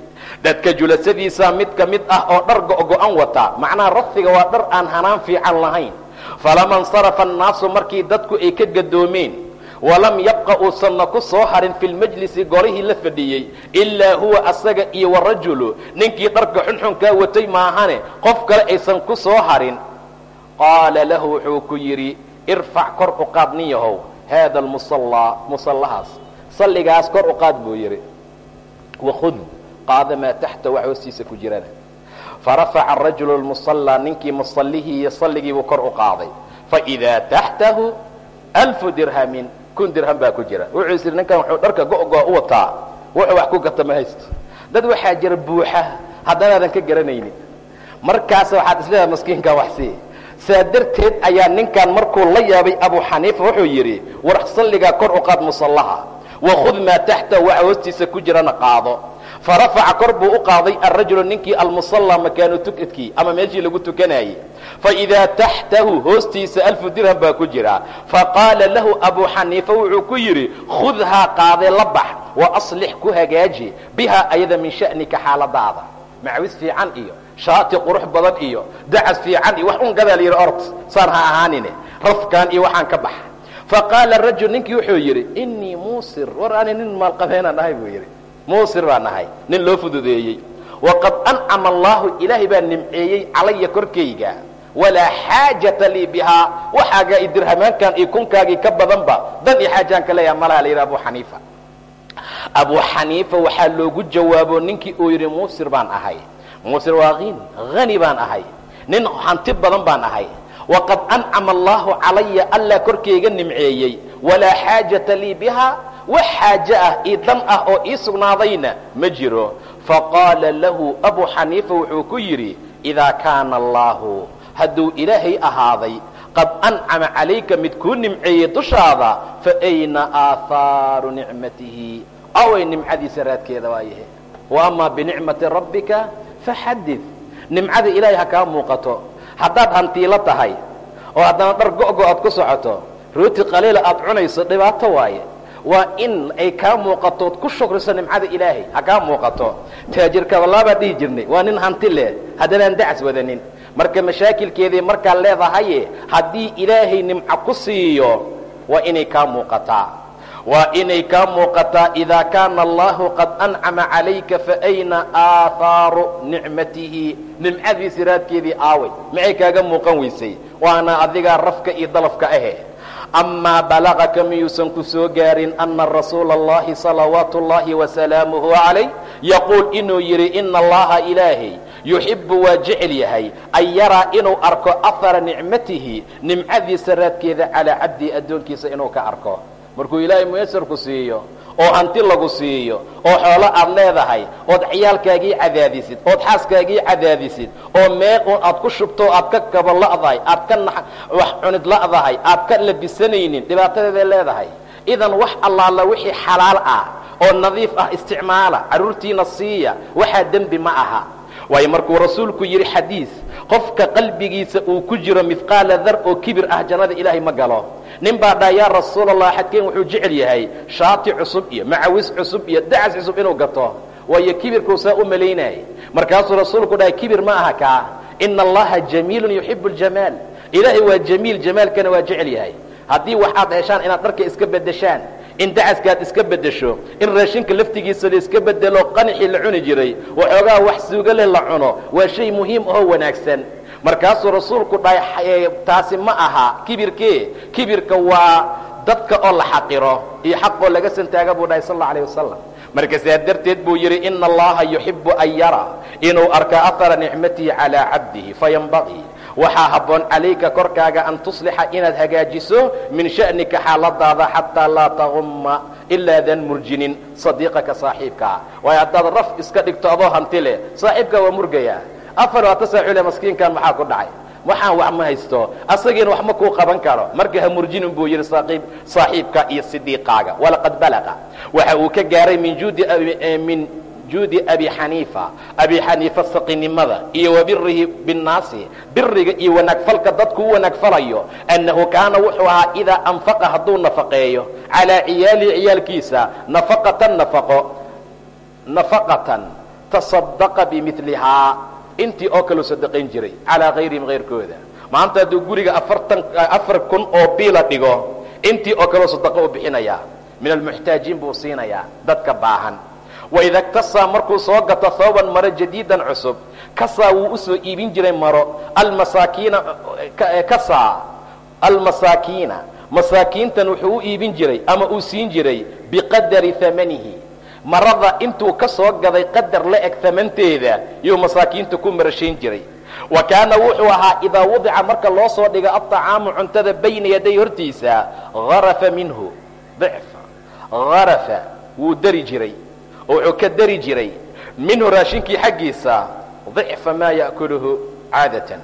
dadka julasadiisa mid ka mid ah oo dhar go'go'an wata macnaha rafiga waa dhar aan hanaan fiican lahayn falama insarafa annaasu markii dadku ay ka gadoomeen walam yabqa uusanna ku soo harin fi lmajlisi golihii la fadhiyey ilaa huwa asaga iyo warajulu ninkii dharka xunxunkaa watay maahane qof kale aysan ku soo harin qaala lahu wuxuu ku yidhi irfac kor u qaad nin yahow haada almusallaa musallahaas salligaas kor u qaad buu yidhi wakhud qaada maa taxta wax hoostiisa ku jirana farafaca arajulu lmusallaa ninkii musallihii iyo salligiibuu kor u qaaday faidaa taxtahu alfu dirhamin kun dirham baa ku jira wuxuu is ninkan wuxuu dharka go-go u wataa wuxuu wax ku gata ma haysto dad waxaa jira buuxa haddanaadan ka garanaynin markaas waxaad isleedahay maskiinka waxsii saa darteed ayaa ninkan markuu la yaabay abu xaniifa wuxuu yidhi war salligaa kor u qaad musallaha wakhud maa taxtahu waxa hoostiisa ku jirana qaado. Farafaca kor buu u qaaday alrajulu ninkii almusallaa makaanu tukadkii ama meeshii lagu tukanayey faidaa taxtahu hoostiisa alfu dirham baa ku jira. Faqaala lahu abu xaniifa wuxuu ku yidhi khudhaa qaadee la bax wa aslix ku hagaaji bihaa ayada min sha'nika xaaladaada. Macwis fiican iyo shaati qurux badan iyo dacas fiican iyo wax un gadaa la yidhi ort saan ha ahaanine rafkaan iyo waxaan ka baxa faqaala rajul ninkii wuxuu yidhi innii muusir. War ani nin maalqabeenaan ahay buu yidhi. Muusir baan ahay nin loo fududeeyey. Waqad ancama allaahu ilaahay baa nimceeyey calaya korkayga. Walaa xaajata lii bihaa. Waxaagaa i dirhamaankan iyo kunkaagii ka badanba dan iyo xaajaan ka leeyaha malaha la yidhi abu xaniifa. Abu xaniifa waxaa loogu jawaabo ninkii uu yidhi muusir baan ahay. Muusir waa hin hani baan ahay. Nin hanti badan baan ahay waqad ancama allaahu calaya allaa korkayga nimceeyey walaa xaajata lii bihaa wax xaaje ah io dan ah oo ii sugnaadayna ma jiro faqaala lahu abu xaniifa wuxuu ku yidhi idaa kaana allaahu hadduu ilaahay ahaaday qad ancama calayka mid kuu nimceeyey dushaada fa ayna aahaaru nicmatihi away nimcadiisa raadkeeda waayahe wa amaa binicmati rabbika faxadid nimcada ilaahay ha kaa muuqato haddaad hantiilo tahay oo haddana dhar go-go aad ku socoto rooti qaliila aad cunayso dhibaato waaye. Waa in ay kaa muuqato ood ku shukriso nimcada ilaahay ha kaa muuqato. Taajirkabalaabaa dhihi jirnay waa nin hanti leh haddanaan dacas wadanin. Marka mashaakilkeedii markaa leedahaye haddii ilaahay nimco ku siiyo waa inay kaa muuqataa waa inay kaa muuqataa idaa kaana allahu qad ancama calayka faayna aahaaru nicmatihi nimcadiisi raadkeedii aaway maxay kaaga muuqan weysay? Waana adigaa rafka iyo dalafka ahe. Amaa balagaka miyuusan ku soo gaarin ana rasuula اllahi salawaatu اllahi wasalaamuhu calayh yaquul inuu yidhi ina allaha ilaahay yuxibu waa jecel yahay an yaraa inuu arko ahara nicmatihi nimcadiisa raadkeeda calaa cabdii addoonkiisa inuu ka arko markuu ilaahay muyasarku siiyo oo hanti lagu siiyo oo xoolo aad leedahay ood ciyaalkaagii cadaadisid ood xaaskaagii cadaadisid oo meel uun aad ku shubto aad ka kabo la'dahay aad ka wax cunid la'dahay aad ka labisanaynin dhibaatadeeday leedahay. Idan wax allaala wixii xalaal ah oo nadiif ah isticmaala carruurtiina siiya waxaa dembi ma aha. Waayo markuu rasuulku yidhi xadiis qofka qalbigiisa uu ku jiro midqaala dar oo kibir ah jannada ilaahay ma galo. Nin baa dhaa yaa rasuul allah xadkeen wuxuu jecel yahay shaati cusub iyo macawis cusub iyo dacas cusub inuu gato waayo kibirkuu saa u malaynayay markaasuu rasuulku dhahay kibir ma aha kaa. Ina allaha jamiilun yuxibu ljamaal ilaahay waa jamiil jamaalkana waa jecel yahay. Haddii waxaad heshaan inaad dharka iska beddeshaan in dacaskaad iska beddesho in raashinka laftigiisa la iska bedelo qanixii la cuni jiray waxoogaa wax suuga leh la cuno waa shay muhiim ahoo wanaagsan. Markaasuu rasuulku dhahay taasi ma aha. Kibirkee? Kibirka waa dadka oo la xaqiro iyo xaqoo laga santaaga buu dhahay sal alla alayh wasalam marka sidaa darteed buu yidhi ina allaha yuxibu an yara inuu arka ahara nicmatihi calaa cabdihi fayanbagii waxaa habboon calayka korkaaga an tuslixa inaad hagaajiso min sha'nika xaaladaada xataa laa tagumma ilaadan murjinin sadiiqaka saaxiibkaa waayo haddaad raf iska dhigto adoo hanti leh saaxiibkaa waa murgayaa afar waa tasaacule maskiinkan maxaa ku dhacay? Waxaan wax ma haysto. Asagiina wax ma kuu qaban karo. Marka ha murjinin buu yidhi saaxiibka iyo sidiiqaaga. Walaqad balaqa. Waxa uu ka gaaray min juudi min juudi abi xaniifa. Abi xaniifa saqinimada iyo wa binnaasi biriga iyo wanaagfalka dadku u wanaagfalayo annahu kaana wuxuu ahaa idaa anfaqa hadduu nafaqeeyo calaa ciyaalihi ciyaalkiisa nafaqatan nafaqo nafaqatan tasadaqa bimilihaa intii oo kaleu sadaqayn jiray calaa kayrihim kayrkooda maanta hadduu guriga afartan afar kun oo biila dhigo intii oo kaleo sadaqo u bixinayaa min almuxtaajiin buu siinayaa dadka baahan waida ktasaa markuu soo gato hooban maro jadiidan cusub kasaa wuu u soo iibin jiray maro. Almasaakiina kasaa almasaakiina masaakiintan wuxuu u iibin jiray ama uu siin jiray biqadari amanihi marada intuu ka soo gaday qadar la eg amanteeda yuu masaakiinta ku marashayn jiray. Wa kaana wuxuu ahaa idaa wadica marka loo soo dhigo aطacaamu cuntada bayna yaday hortiisa harafa minhu. Harafa wuu dari jiray oo wuxuu ka dari jiray minhu raashinkii xaggiisa dicfa maa ya'kuluhu caadatan.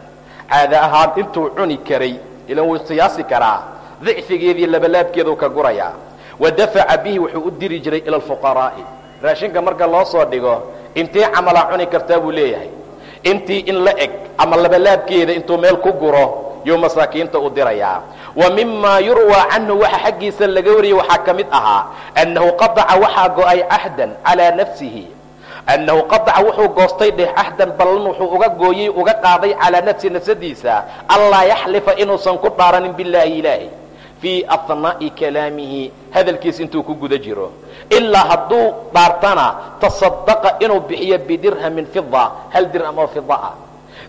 Caada ahaan intuu cuni karay ilan wuu siyaasi karaa dicfigeedii labalaabkeeduu ka gurayaa wa dafaca bihi wuxuu u diri jiray ila alfuqaraa'i raashinka marka loo soo dhigo intee camalaa cuni kartaa buu leeyahay. Intii in la eg ama labalaabkeeda intuu meel ku guro yuu masaakiinta u dirayaa wa mima yurwaa canhu waxa xaggiisa laga wariyey waxaa ka mid ahaa annahu qadaca waxaa go'ay cahdan calaa nafsihi. Annahu qadaca wuxuu goostay dheh cahdan ballan wuxuu uga gooyey uga qaaday calaa nafsihi nafsadiisa allaa yaxlifa inuusan ku dhaaranin bilaahi ilaahi fii ahnaa'i kalaamihi hadalkiis intuu ku guda jiro. Ilaa hadduu dhaartana tasadaqa inuu bixiyo bidirhamin fida hal dirham oo fida ah.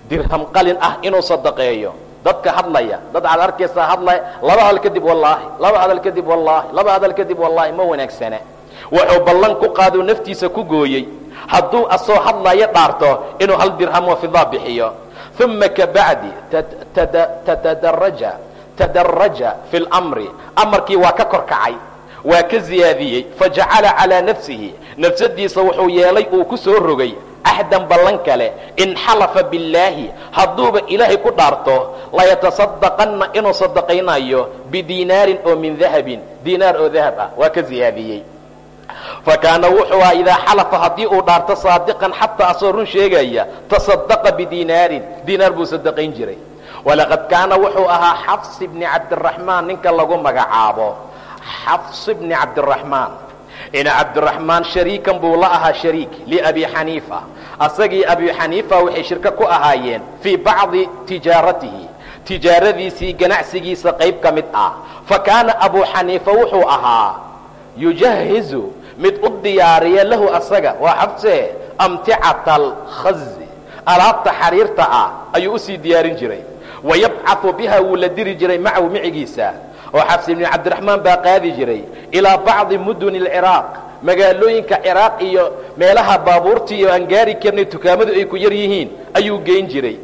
Dirham qalin ah inuu sadaqeeyo dadka hadlaya dad aad arkaysaa hadlaya laba hadal kadib wallaahi laba hadal kadib wallaahi laba hadal kadib wallaahi ma wanaagsana wuxuu ballan ku qaaduu naftiisa ku gooyey. Hadduu asoo hadlaya dhaarto inuu hal dirham oo fida bixiyo. Uma kabacdi tatadaraja tadaraja fi lmri amarkii waa ka kor kacay waa ka ziyaadiyey. Fajacala calaa nafsihi. Nafsadiisa wuxuu yeelay uu ku soo rogay cahdan ballan kale in xalafa billaahi hadduuba ilaahay ku dhaarto layatasadaqanna inuu sadaqaynayo bidiinaarin oo min dahabin diinaar oo dahab ah waa ka ziyaadiyey. Fa kaana wuxuu aha idaa xalafa haddii uu dhaarto saadiqan xataa asoo run sheegaya tasadaqa bidiinaarin diinaar buu sadaqayn jiray. Walaqad kaana wuxuu ahaa xafs bni cabdiraxmaan ninka lagu magacaabo. Xafs bni cabdiraxmaan ina cabdiraxmaan shariikan buu la ahaa shariik liabi xaniifa asagii abi xaniifa waxay shirko ku ahaayeen fii bacdi tijaaratihi. Tijaaradiisii ganacsigiisa qayb ka mid ah. Fa kaana abu xaniifa wuxuu ahaa yujahizu mid u diyaariya lahu asaga. Waa xabse amticata alkhazi alaabta xariirta ah ayuu u sii diyaarin jiray. Wayabcau biha wuu la diri jiray macahu micigiisa oo xabs ibni cabdiraxmaan baa qaadi jiray ilaa bacdi muduni alciraaq magaalooyinka ciraaq iyo meelaha baabuurtii iyo aan gaari karnay dukaamadu ay ku yar yihiin ayuu geyn jiray.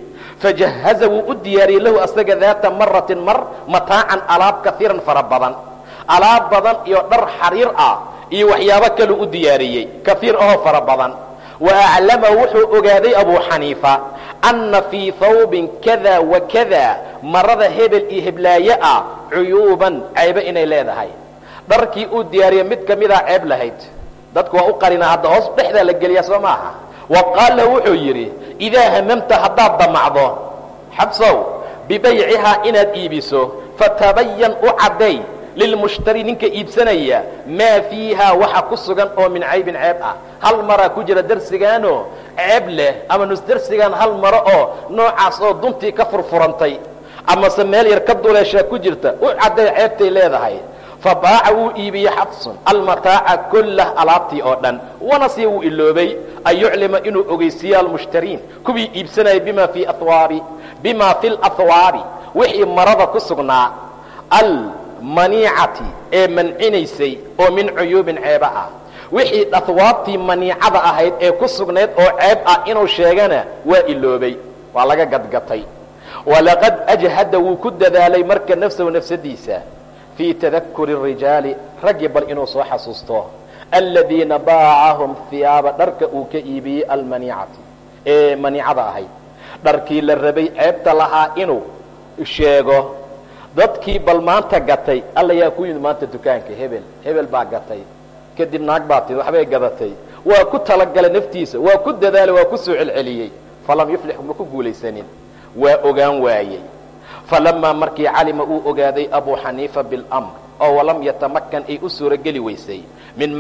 Fajahaza wuu u diyaariyey lahu asaga daata maratin mar mataacan alaab kaiiran fara badan. Alaab badan iyo dhar xariir ah iyo waxyaabo kaluu u diyaariyey kaiir ahoo fara badan. Wa aclama wuxuu ogaaday abuu xaniifa anna fii hawbin kada wa kada marada hebel iyo heblaaye ah cuyuuban ceebe inay leedahay. Dharkii uu diyaariye mid ka midaa ceeb lahayd. Dadku waa u qarinaa hadda hoos dhexdaa la geliyaa soo maaha. Wa qaala wuxuu yidhi idaa hamamta haddaad damacdo xabsow bibaycihaa inaad iibiso fatabayan u cadday lilmushtari ninka iibsanaya maa fiihaa waxa ku sugan oo min caybin ceeb ah. Hal maraa ku jira darsigaanoo ceeb leh ama nus darsigaan hal maro oo noocaas oo duntii ka furfurantay amase meel yar ka duleeshaa ku jirta u cadday ceebtay leedahay. Fa baaca wuu iibiyey xabsun. Almataaca kullah alaabtii oo dhan. Wanasiya wuu iloobay. An yuclima inuu ogeysiiyo almushtariin kuwii iibsanaya bima fii ahwaabi bima fi lahwaabi wixii marada ku sugnaa almaniicati ee mancinaysay oo min cuyuubin ceeba ah. Wixii ahwaabtii maniicada ahayd ee ku sugnayd oo ceeb ah inuu sheegana waa iloobay. Waa laga gadgatay walaqad ajhada wuu ku dadaalay marka nafsahu nafsadiisa fii tadakuri rijaali raggii bal inuu soo xasuusto aladiina baacahum hiyaaba dharka uu ka iibiyey almaniicati ee maniicada ahayd dharkii la rabay ceebta lahaa inuu sheego dadkii bal maanta gatay alla yaa ku yimid maanta dukaanka hebel hebel baa gatay kadib naag baa tid waxbay gadatay waa ku talagalay naftiisa waa ku dadaalay waa ku soo celceliyey falam yuflix ma ku guulaysanin waa ogaan waayey. Falamaa markii calima uu ogaaday abuu xaniifa biاlamr oo walam yatamakan ay u suurogeli weysay min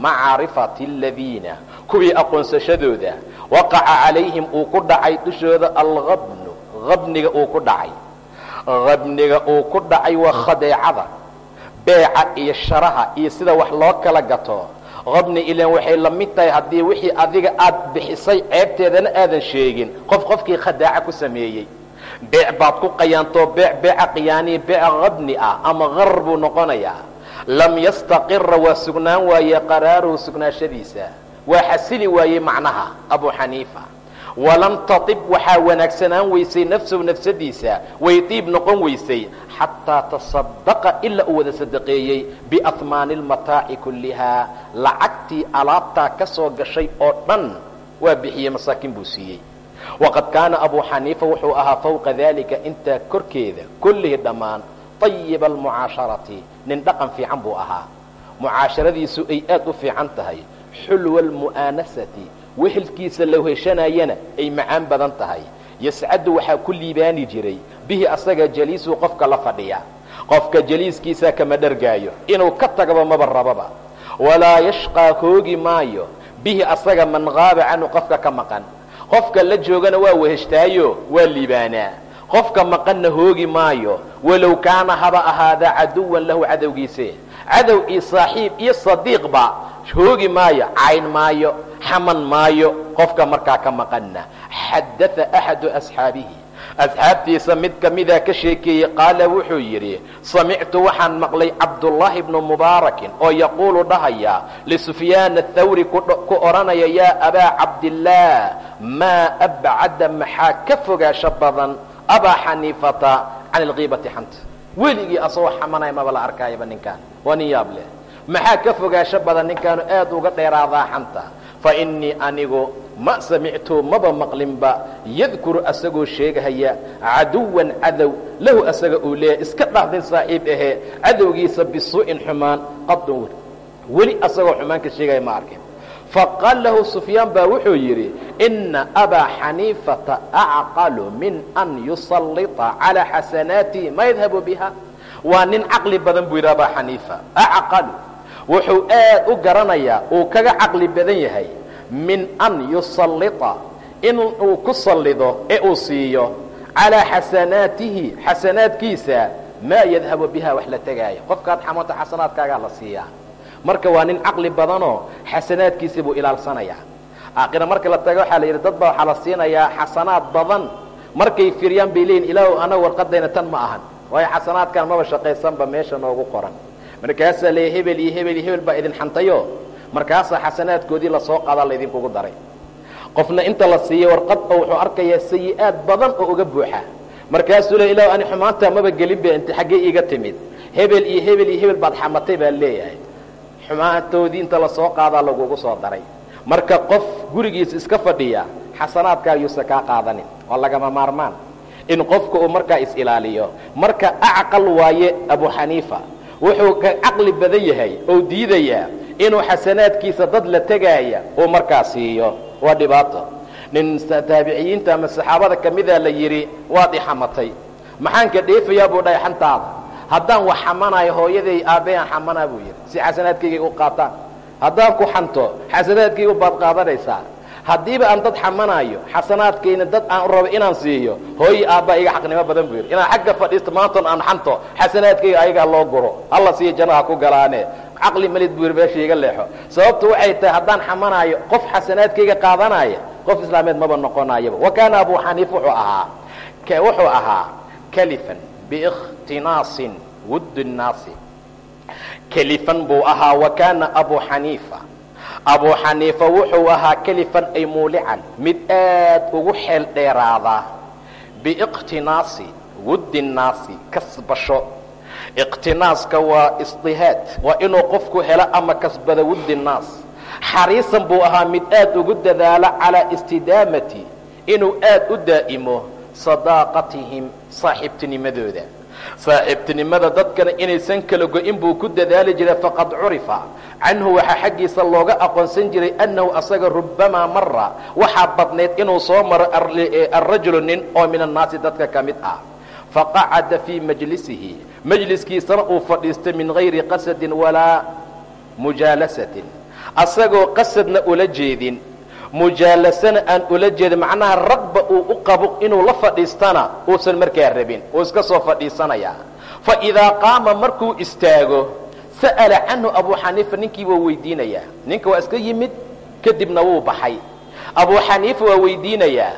macaarifati aladiina kuwii aqoonsashadooda waqaca calayhim uu ku dhacay dushooda alhabnu habniga uu ku dhacay. Habniga uu ku dhacay waa khadeecada beeca iyo sharaha iyo sida wax loo kala gato habni ilan waxay la mid tahay haddii wixii adiga aad bixisay ceebteedana aadan sheegin. Qof qofkii khadaaca ku sameeyey. Beec baad ku qayaantoo beec beeca khiyaanii beeca habni ah ama qarar buu noqonayaa lam yastaqira waa sugnaan waaye qaraaruhu sugnaashadiisa. Waa xasili waayey macnaha abuu xaniifa. Walam taib waxaa wanaagsanaan weysay nafsahu nafsadiisa. Way diib noqon weysay xataa tasadaqa ilaa uu wada sadaqeeyey biahmaani lmataaci kullihaa lacagtii alaabtaa ka soo gashay oo dhan waa bixiyey masaakiin buu siiyey waqad kaana abuu xaniifa wuxuu ahaa fawqa dalika intaa korkeeda kullihi dhammaan ayiba almucaasharati nin dhaqan fiican buu ahaa mucaasharadiisu ay aad u fiican tahay xulwa almu'aanasati wehelkiisa la heshanayana ay macaan badan tahay yascadu waxaa ku liibaani jiray. Bihi asaga jaliisuu qofka la fadhiya. Qofka jaliiskiisa kama dhargaayo. Inuu ka tagaba maba rababa. Walaa yashqaa hoogi maayo. Bihi asaga man qaaba canhu qofka ka maqan. Qofka la joogana waa weheshtaayo waa liibaanaa. Qofka maqanna hoogi maayo. Walow kaana haba ahaada caduwan lahu cadowgiise. Cadow iyo saaxiib iyo sadiiqba hoogi maayo cayn maayo xaman maayo qofka markaa ka maqanna xadaa axadu asxaabihi asxaabtiisa mid ka mida ka sheekeeyey qaala wuxuu yidhi samictu waxaan maqlay cabdullaahi bnu mubaarakin oo yaquulu dhahaya lisufyaan athawri ku odhanaya yaa abaa cabdillaah maa abcada maxaa ka fogaasho badan abaa xaniifata can ilkiibati xanta weligii asagoo xamanaya maba la arkaayaba ninkaan waa nin yaab maxaa ka fogaasho badan ninkaanu aad uga dheeraadaa xanta fa innii anigu ma samictu maba maqlinba yadkuru asagoo sheegahaya caduwan cadow lahu asaga uu leeyahay iska dhahdin saaxiib ahee cadowgiisa bisuu'in xumaan qadun weli. Asagoo xumaan ka sheegaya ma arkin. Faqaal lahu sufyaan baa wuxuu yidhi ina abaa xaniifata acqalu min an yusallita calaa xasanaatihi ma yadhabu biha. Waa nin caqli badan buu yidhi abaa xaniifa. Acqalu wuxuu aad u garanayaa uu kaga caqli badan yahay min an yusallita in uu ku sallido ee uu siiyo calaa xasanaatihi xasanaadkiisa maa yadhabu biha wax la tegaayo. Qofkaad xamanta xasanaadkaagaa la siiyaa. Marka waa nin caqli badanoo xasanaadkiisii buu ilaalsanayaa. Aakhira marka la tago waxaa la yidhi dad baa waxaa la siinayaa xasanaad badan. Markay firyaan bay leeyihiin ilaahu ana warqadayna tan ma ahan. Waayo xasanaadkan maba shaqaysanba meesha noogu qoran. Markaasaa leeya hebel iyo hebel iyo hebel baa idin xantayo markaasaa xasanaadkoodii la soo qaadaa laydinkugu daray. Qofna inta la siiyo warqad oo wuxuu arkayaa sayi-aad badan oo uga buuxa. Markaasuu le ilahu ani xumaantaa maba gelinba inta xaggee iiga timid. Hebel iyo hebel iyo hebel baad xamatay baa leeyahay. Xumaantoodii inta la soo qaadaa lagugu soo daray. Marka qof gurigiisa iska fadhiya xasanaadkaa yuusa kaa qaadanin waa lagama maarmaan. In qofka uu markaa is-ilaaliyo marka acqal waaye abu xaniifa wuxuu ka caqli badan yahay oo diidayaa inuu xasanaadkiisa dad la tegaaya uu markaa siiyo. Waa dhibaato. Nin taabiciyiinta ama saxaabada ka mida la yidhi waad i xamatay. Maxaan ka dheefayaa buu dhahay xantaada. Haddaan wax xamanayo hooyaday aabbeaan xamanaa buu yidhi. Si xasanaadkayga u qaataan. Haddaan ku xanto xasanaadkaygu baad qaadanaysaa. Haddiiba aan dad xamanaayo xasanaadkayna dad aan rabo inaan siiyo hooyi aabbaa iga xaqnimo badan buu yidhi. Inaan xagga fadhiisto maantoon aan xanto xasanaadkayga ayagaa loo guro. Alla siiyo jannaha ku galaane caqli malid buu yidhi meesha iga leexo. Sababtu waxay tahay haddaan xamanaayo qof xasanaadkayga qaadanaya qof islaameed maba noqonayaba wa kaana abu xaniif wuxuu ahaa wuxuu ahaa kalifan biikhtinaasin wudd nnaasi. Kelifan buu ahaa wa kaana abu xaniifa. Abu xaniifa wuxuu ahaa kelifan ay muulican mid aad ugu xeel dheeraada. Biiqtinaasi wuddi nnaasi kasbasho iqtinaaska waa isdihaad waa inuu qofku helo ama kasbada wuddi nnaas xariisan buu ahaa mid aad ugu dadaalo calaa istidaamati. Inuu aad u daa'imo sadaaqatihim saaxiibtinimadooda. Saaxiibtinimada dadkana inaysan kala go-in buu ku dadaali jiray faqad curifa. Canhu waxaa xaggiisa looga aqoonsan jiray annahu asaga rubbamaa mara waxaa badnayd inuu soo maro alrajulu nin oo min annaasi dadka ka mid ah. Faqacada fii majlisihi majliskiisana uu fadhiistay min gayri qasadin walaa mujaalasatin. Asagoo qasadna ula jeedin. Mujaalasana aan ula jeedin macnaha ragba uu u qabo inuu la fadhiistana uusan markaa rabin uu iska soo fadhiisanayaa fa idaa qaama markuu istaago sa'ala canhu abuu xaniifa ninkii waa weydiinayaa. Ninka waa iska yimid kadibna wuu baxay. Abuu xaniifa waa weydiinayaa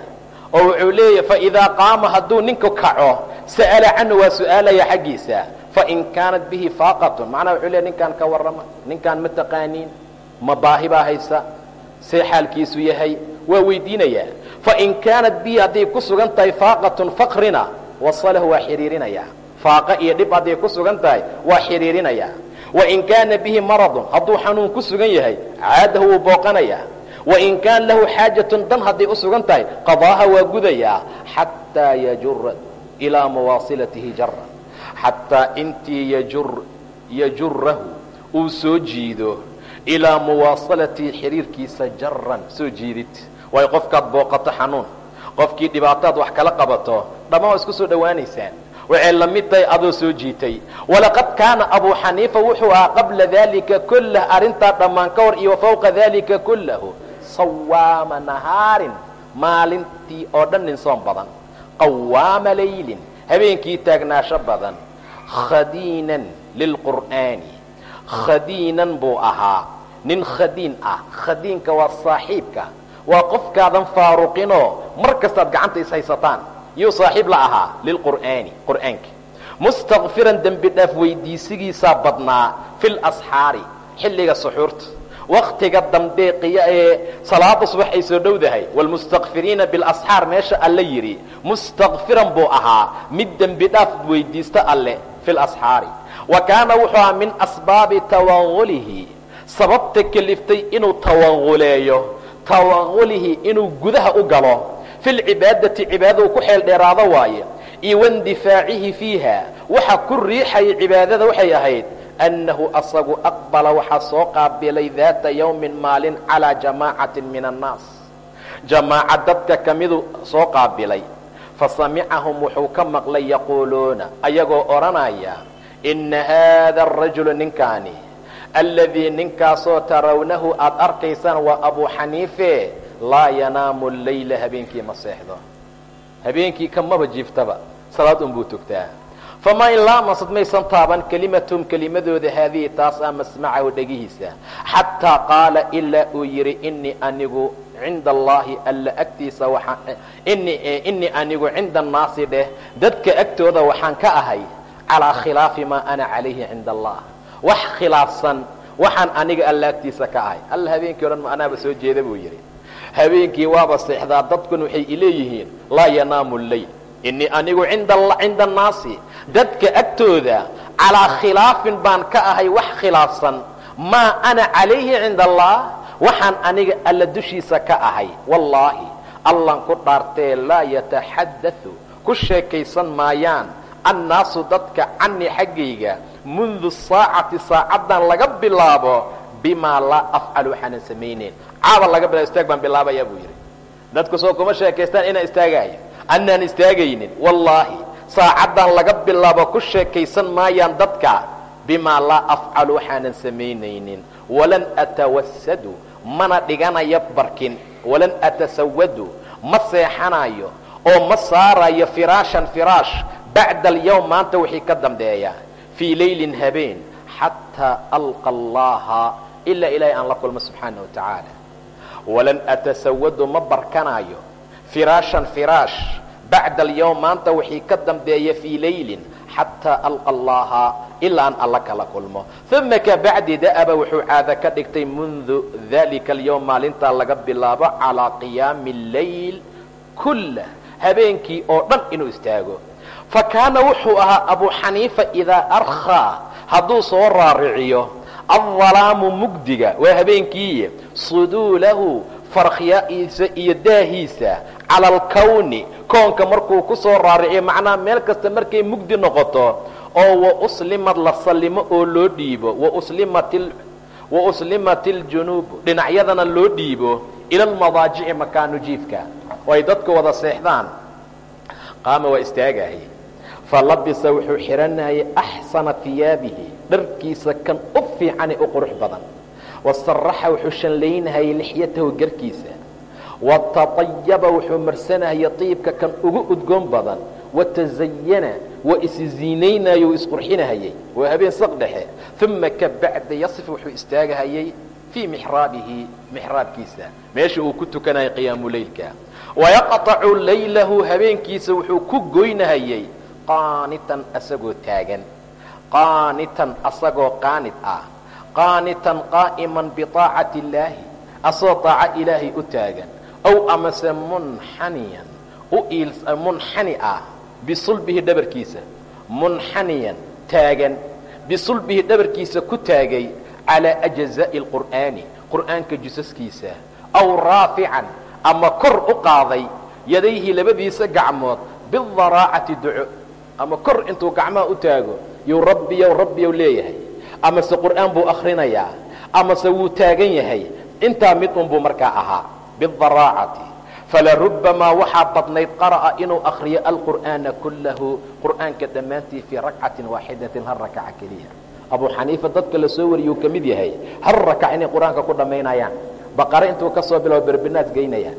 oo wuxuu leeyahy faidaa qaama hadduu ninku kaco sa'ala canhu waa su'aalaya xaggiisa. Fain kaanat bihi faaqatun macnaha wuxuu leeya ninkaan ka warrama ninkaan ma taqaaniin ma baahi baa haysa see xaalkiisu yahay. Waa weydiinayaa fain kaanat bihi hadday ku sugan tahay faaqatun faqrina wasalahu waa xidhiirinayaa faaqa iyo dhib hadday ku sugan tahay waa xidhiirinayaa wain kaana bihi maradun hadduu xanuun ku sugan yahay caadahu wuu booqanayaa wain kaan lahu xaajatun dan hadday u sugan tahay qadaaha waa gudayaa xataa yajura ilaa muwaasilatihi jara xataa intii yajur yajurahu uu soo jiido ilaa muwaasalatihi xiriirkiisa jaran soo jiidid. Waayo qofkaad booqato xanuun. Qofkii dhibaataad wax kala qabato dhammaan waa isku soo dhowaanaysaan. Waxay la mid tahay adoo soo jiitay. Walaqad kaana abuu xaniifa wuxuu ahaa qabla dalika kullah arrintaa dhammaan ka hor iyo fawqa dalika kullahu sawaama nahaarin maalintii oo dhan nin soom badan. Qawaama laylin habeenkii taagnaasho badan. Khadiinan lilqur'aani khadiinan buu ahaa. Nin khadiin ah. Khadiinka waa saaxiibka. Waa qofkaadan faaruqinoo mar kastaad gacanta is haysataan yuu saaxiib la ahaa lilqur'aani qur'aanka mustakfiran dembi dhaaf weydiisigiisaa badnaa fi lasxaari xilliga suxuurta waktiga dambe ee salaada subax ay soo dhowdahay. Wlmustakfiriina bilasxaar meesha alle yidhi mustakfiran buu ahaa mid dembi dhaaf weydiista alle fi lasxaari wa kaana wuxuu ahaa min asbaabi tawaqulihi sababta keliftay inuu tawaquleeyo tawaqulihi inuu gudaha u galo fi lcibaadati cibaadada uu ku xeel dheeraado waaye iyo waindifaacihi fiiha waxa ku riixaya cibaadada waxay ahayd annahu asagu aqbala waxaa soo qaabilay daata yawmin maalin calaa jamaacatin min annaas jamaaca dadka kamidu soo qaabilay fasamicahum wuxuu ka maqlay yaquuluuna ayagoo odhanaya inna haada arajulu ninkaani alladii ninkaasoo tarawnahu aada arkaysaan waa abuu xaniife laa yanaamu leyla habeenkii ma seexdo habeenkii kamaba jiiftaba salaad unbuu tugtaa famaa in laamasad maysan taaban kelimatum kelimadooda haadihi taas a masmacahu dhegihiisa xataa qaala ilaa uu yidhi inii anigu cinda allahi alla agtiisa waxaan inii anigu cinda annaasi dheh dadka agtooda waxaan ka ahay calaa khilaafi maa ana calayhi cinda allah wax khilaafsan waxaan aniga alla agtiisa ka ahay alla habeenkii o ma anaaba soo jeeda buu yidhi habeenkii waaba seexdaa dadkun waxay ileeyihiin laa yanaamu leyl inii anigu cinda annaasi dadka agtooda calaa khilaafin baan ka ahay wax khilaafsan. Maa ana calayhi cinda allah waxaan aniga alla dushiisa ka ahay. Wallaahi allan ku dhaartee laa yataxaddathu ku sheekaysan maayaan. Annaasu dadka canii xaggayga mundu saacati saacaddan laga bilaabo bimaa laa afcal waxaanan samayneyn caaba laga bilabo istaag baan bilaabayaa buu yidhi. Dadku soo kuma sheekaystaan inaan istaagaayo annaan istaagaynin wallaahi saacaddan laga bilaabo ku sheekaysan maayaan dadka bimaa laa afcalu waxaanan samaynaynin. Walan atawasadu mana dhiganayo barkin. Walan atasawadu ma seexanayo oo ma saarayo firaashan firaash bacda alyawm maanta wixii ka dambeeya. Fii leylin habeen xataa alqa allaha ilaa ilaahay aan la kulmo subxaana wa tacaala. Walan atasawadu ma barkanaayo firaashan firaash bacda alyawm maanta wixii ka dambeeya fii leylin xataa alqa allaha ilaa aan alla kala kulmo. Uma kabacdi da'aba wuxuu caado ka dhigtay mundu dalika alyawm maalintaa laga bilaabo calaa qiyaami اleyl kullah habeenkii oo dhan inuu istaago. Fa kaana wuxuu ahaa abu xaniifa idaa arkhaa hadduu soo raariciyo aldalaamu mugdiga waa habeenkiiy suduulahu farkhya'iisa iyo daahiisa cala alkawni koonka markuu ku soo raariciyo macnaha meel kasta markay mugdi noqoto oo wauslimad la sallimo oo loo dhiibo wauslimatil wa uslimat iljunuubu dhinacyadana loo dhiibo ila almadaajici makaanu jiifka. Oo ay dadku wada seexdaan. Qaama waa istaagahay falabisa wuxuu xihanayay axsana hiyaabihi dharkiisa kan u fiicane u qurux badan wasaraxa wuxuu shanlaynahayay lixyatahu garkiisa wataطayaba wuxuu marsanahaya iibka kan ugu udgoon badan watazayana waa isziinaynayo isqurxinahayay waa habeen saq dhexe uma kabacda yasif wuxuu istaagahayay fii mixraabihi mixraabkiisa meesha uu ku tukanayay qiyaamuleylka wayaqطacu laylahu habeenkiisa wuxuu ku goynahayay qaanitan asagoo taagan qaanitan asagoo qaanid ah qaanitan qaa'iman biطaacati illaahi asoo daaco ilaahay u taagan. Ow amase munxaniyan. Eh, munxani ah. Bisulbihi dhabarkiisa. Munxaniyan. Taagan. Bisulbihi dhabarkiisa ku taagay calaa ajzaa'i اlqur'aani qur'aanka jusaskiisa aw raafican. Ama kor u qaaday yadayhi labadiisa gacmood. Bidaraacati duco ama kor intuu gacmaha u taago. Yow rabbi yow rabbi yow leeyahay amase qur'aan buu akhrinayaa amase wuu taagan yahay intaa mid unbuu markaa ahaa bidaraacati. Falarubamaa waxaa badnayd qara'a inuu akriyo alqur'aana kullahu qur'aanka dhammaantii fii rakcatin waaxidatin hal rakaca keliya. Abu xaniifa dadka la soo wariyuu ka mid yahay hal rakac inay qur'aanka ku dhammaynayaan. Baqare intuu ka soo bilaabo berbinaas geynaya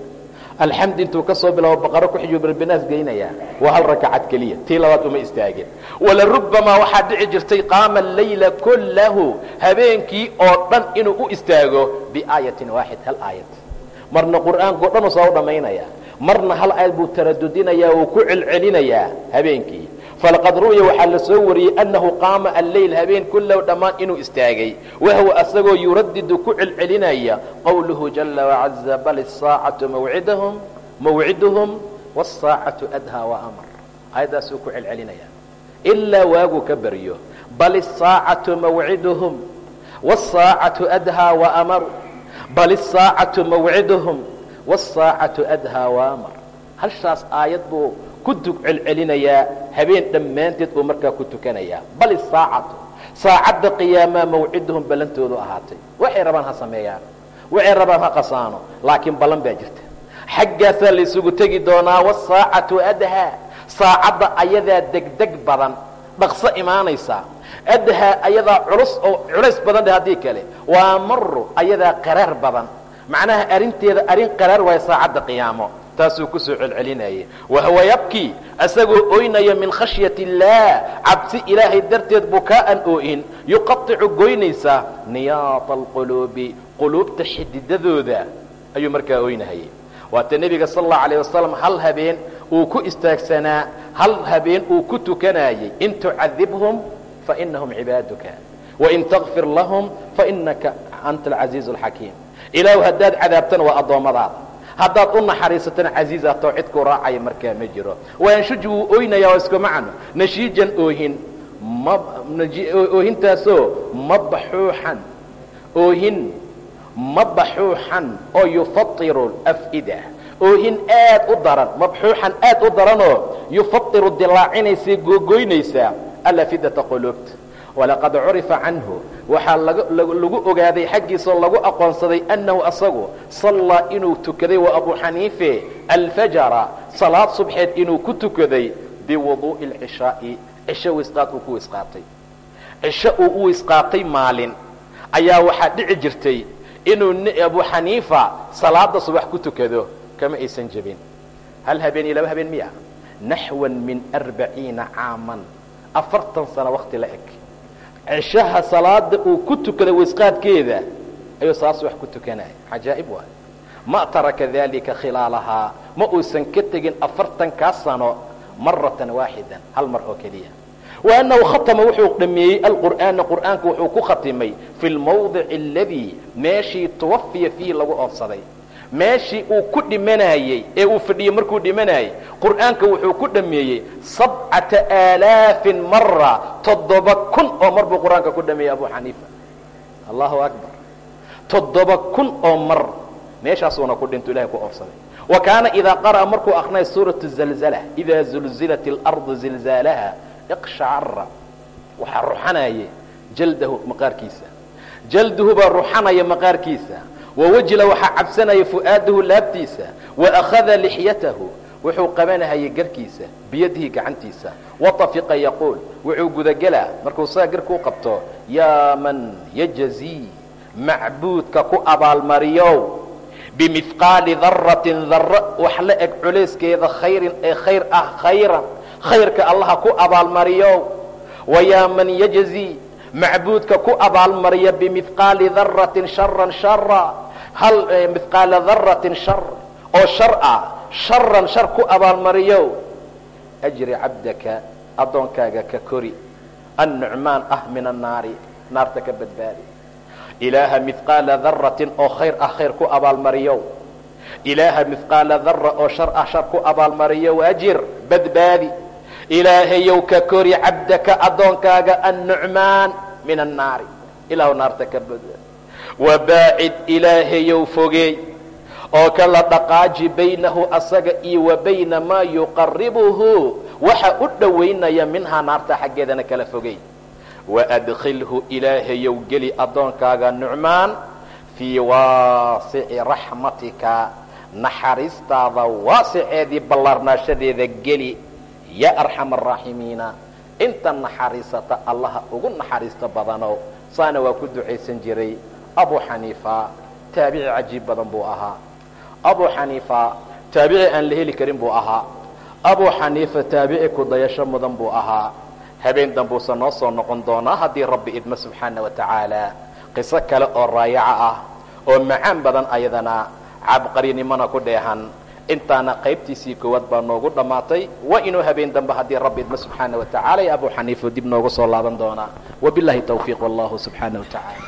alxamd intuu ka soo bilaabo baqaro ku xijuu berbinaas geynaya waa hal rakacad keliya. Tii labaad uma istaagin. Walarubamaa waxaa dhici jirtay qaama allayla kullahu habeenkii oo dhan inuu u istaago biaayatin waaxid hal aayad. Marna qur'aankao dhan u soo dhammaynaya marna hal aayad buu taradudinayaa uu ku celcelinayaa habeenkii falaqad ru'ya waxaa la soo wariyey annahu qaama alleyl habeen kullow dhammaan inuu istaagay wahwa asagoo yuraddidu ku celcelinaya qowluhu jala wacaza bal isaacatu mawcidahum mawciduhum wsaacatu adhaa wa amar ku celcelinaya ilaa waaguu ka baryo bal isaacatu mawciduhum wsaacatu adhaa wa bal isaacatu mawciduhum wsaacatu adhaa wa amar aayad buu ku dug celcelinayaa habeen dhammaanteed buu markaa ku tukanayaa. Bal isaacatu saacadda qiyaamaa mawciduhum ballantoodu ahaatay. Waxay rabaan ha sameeyaan waxay rabaan ha qasaano laakiin ballan baa jirta. Xaggaasaa la tegi doonaa wasaacatu adhaa. Saacadda ayadaa degdeg badan dhaqso imaanaysa. Adhaa ayadaa culus oo culays badan dheh haddii kale. Waa maru ayadaa qaraar badan. Macnaha arrinteeda arrin qaraar waayo saacadda qiyaamo taasuu ku soo celcelinayay wahuwa yabkii asagoo oynaya min khashyati illaah cabsi ilaahay darteed bukaa'an oo'in yuqaicu goynaysa niyaata alquluubi quluubta xididadooda ayuu markaa oynahayay waata nebiga sal allau alayh wasalam hal habeen uu ku istaagsanaa hal habeen uu ku tukanayay in tucadibhum fainahum cibaaduka wain takfir lahum fainaka anta alcasiizu alxakiim ilaahu haddaad cadaabtana waa addoommadaada haddaad u naxariisatana casiizaatoo cidkuu raacaya markaa ma jiro. Waanshuju wuu oynayaa oo isku macno nashiijan oohin oohintaasoo mabaxuuxan oohin mabaxuuxan oo yufairu af'ida oohin aad u daran mabxuuxan aad u daranoo yufairu dilaacinaysa googoynaysaa alafidata quluubta walaqad curifa canhu. Waxaa lagu ogaaday xaggiisao lagu aqoonsaday annahu asagu sallaa inuu tukaday waa abu xaniife alfajara. Salaad subxeed inuu ku tukaday biwuduu'i alcishaa'i. Cisho wisqaad ku wisqaatay cisho uu u wisqaatay maalin. Ayaa waxaa dhici jirtay inuu abu xaniifa salaada subax ku tukado kama aysan jebin hal habeen iyo laba habeen miya? Naxwan min arbaciina caaman. Afartan sano wakti la eg cishaha salaada uu ku tukaday wisqaadkeeda ayuu saas wax ku tukanaya cajaa'ib waay. Ma taraka dalika khilaalahaa ma uusan ka tegin afartankaa sano maratan waaxidan hal mar oo keliya. Wa annahu khatama wuxuu dhameeyey alqur'aana qur'aanka wuxuu ku khatimay fi lmawdici aladii meeshii tuwafiya fiihi lagu oofsaday meeshii uu ku dhimanayey ee uu fadhiyey markuu dhimanayey qur'aanka wuxuu ku dhameeyey sabcata aalaafin mara toddoba kun oo mar buu qur'aanka ku dhameeyey abu xaniifa allahu akbar. Toddoba kun oo mar. Meeshaasuuna ku dhinto ilahay ku oofsaday wa kaana idaa qara'a markuu akrinay suuratu zalzala idaa zulzilat اlardu zilzaalaha iqshacara waxaa ruxanaya jaldahu maqaarkiisa. Jalduhu baa ruxanaya maqaarkiisa wawajila waxaa cabsanaya fu'aadahu laabtiisa waakhada lixyatahu wuxuu qabanahayay garkiisa biyadihi gacantiisa watafiqa yaquul wuxuu gudagelaa markuu saa garkuu qabto yaa man yajzii macbuudka ku abaalmariyow bimihqaali daratin darro wax la eg culayskeeda khayrin ee khayr ah khayran khayrka allaha ku abaalmariyow wayaa man yajzii macbuudka ku abaalmariya bimihqaali daratin sharan shara hal mihqaala daratin shar oo shar ah sharan shar ku abaalmariyow. Ajri cabdaka addoonkaaga ka kori. Annucmaan ah min annaari naarta ka badbaadi. Ilaaha mihqaala daratin oo khayr ah khayr ku abaalmariyow. Ilaaha mihqaala dara oo shar ah shar ku abaalmariyow. Ajir badbaadi. Ilaahayow ka kori cabdaka addoonkaaga annucmaan min annaari. Ilaahu naarta ka badbaadi wabaacid ilaahayow fogeey oo kala dhaqaaji baynahu asaga iyo wa bayna maa yuqaribuhu waxa u dhowaynaya minhaa naarta xaggeedana kala fogay waadkhilhu ilaahayow geli addoonkaaga nucmaan fii waasici raxmatika naxariistaada waasiceedii ballaarnaashadeeda geli yaa arxama araaximiina inta naxariisata allaha ugu naxariisto badanow saana waa ku ducaysan jiray abu xaniifa taabici cajiib badan buu ahaa. Abu xaniifa taabici aan la heli karin buu ahaa. Abu xaniifa taabici ku dayasho mudan buu ahaa. Habeen dambuusa noo soo noqon doonaa haddii rabbi idmo subxaana wa tacaala. Qiso kale oo raayaco ah oo macaan badan ayadana cabqarinimona ku dheehan. Intaana qaybtiisii koowaad baa noogu dhammaatay waa inuu habeen dambe haddii rabbi idmo subxaana wa tacala iyo abu xaniifa dib noogu soo laaban doonaa wabilahi tawfiiq wallahu subxaana wa tacala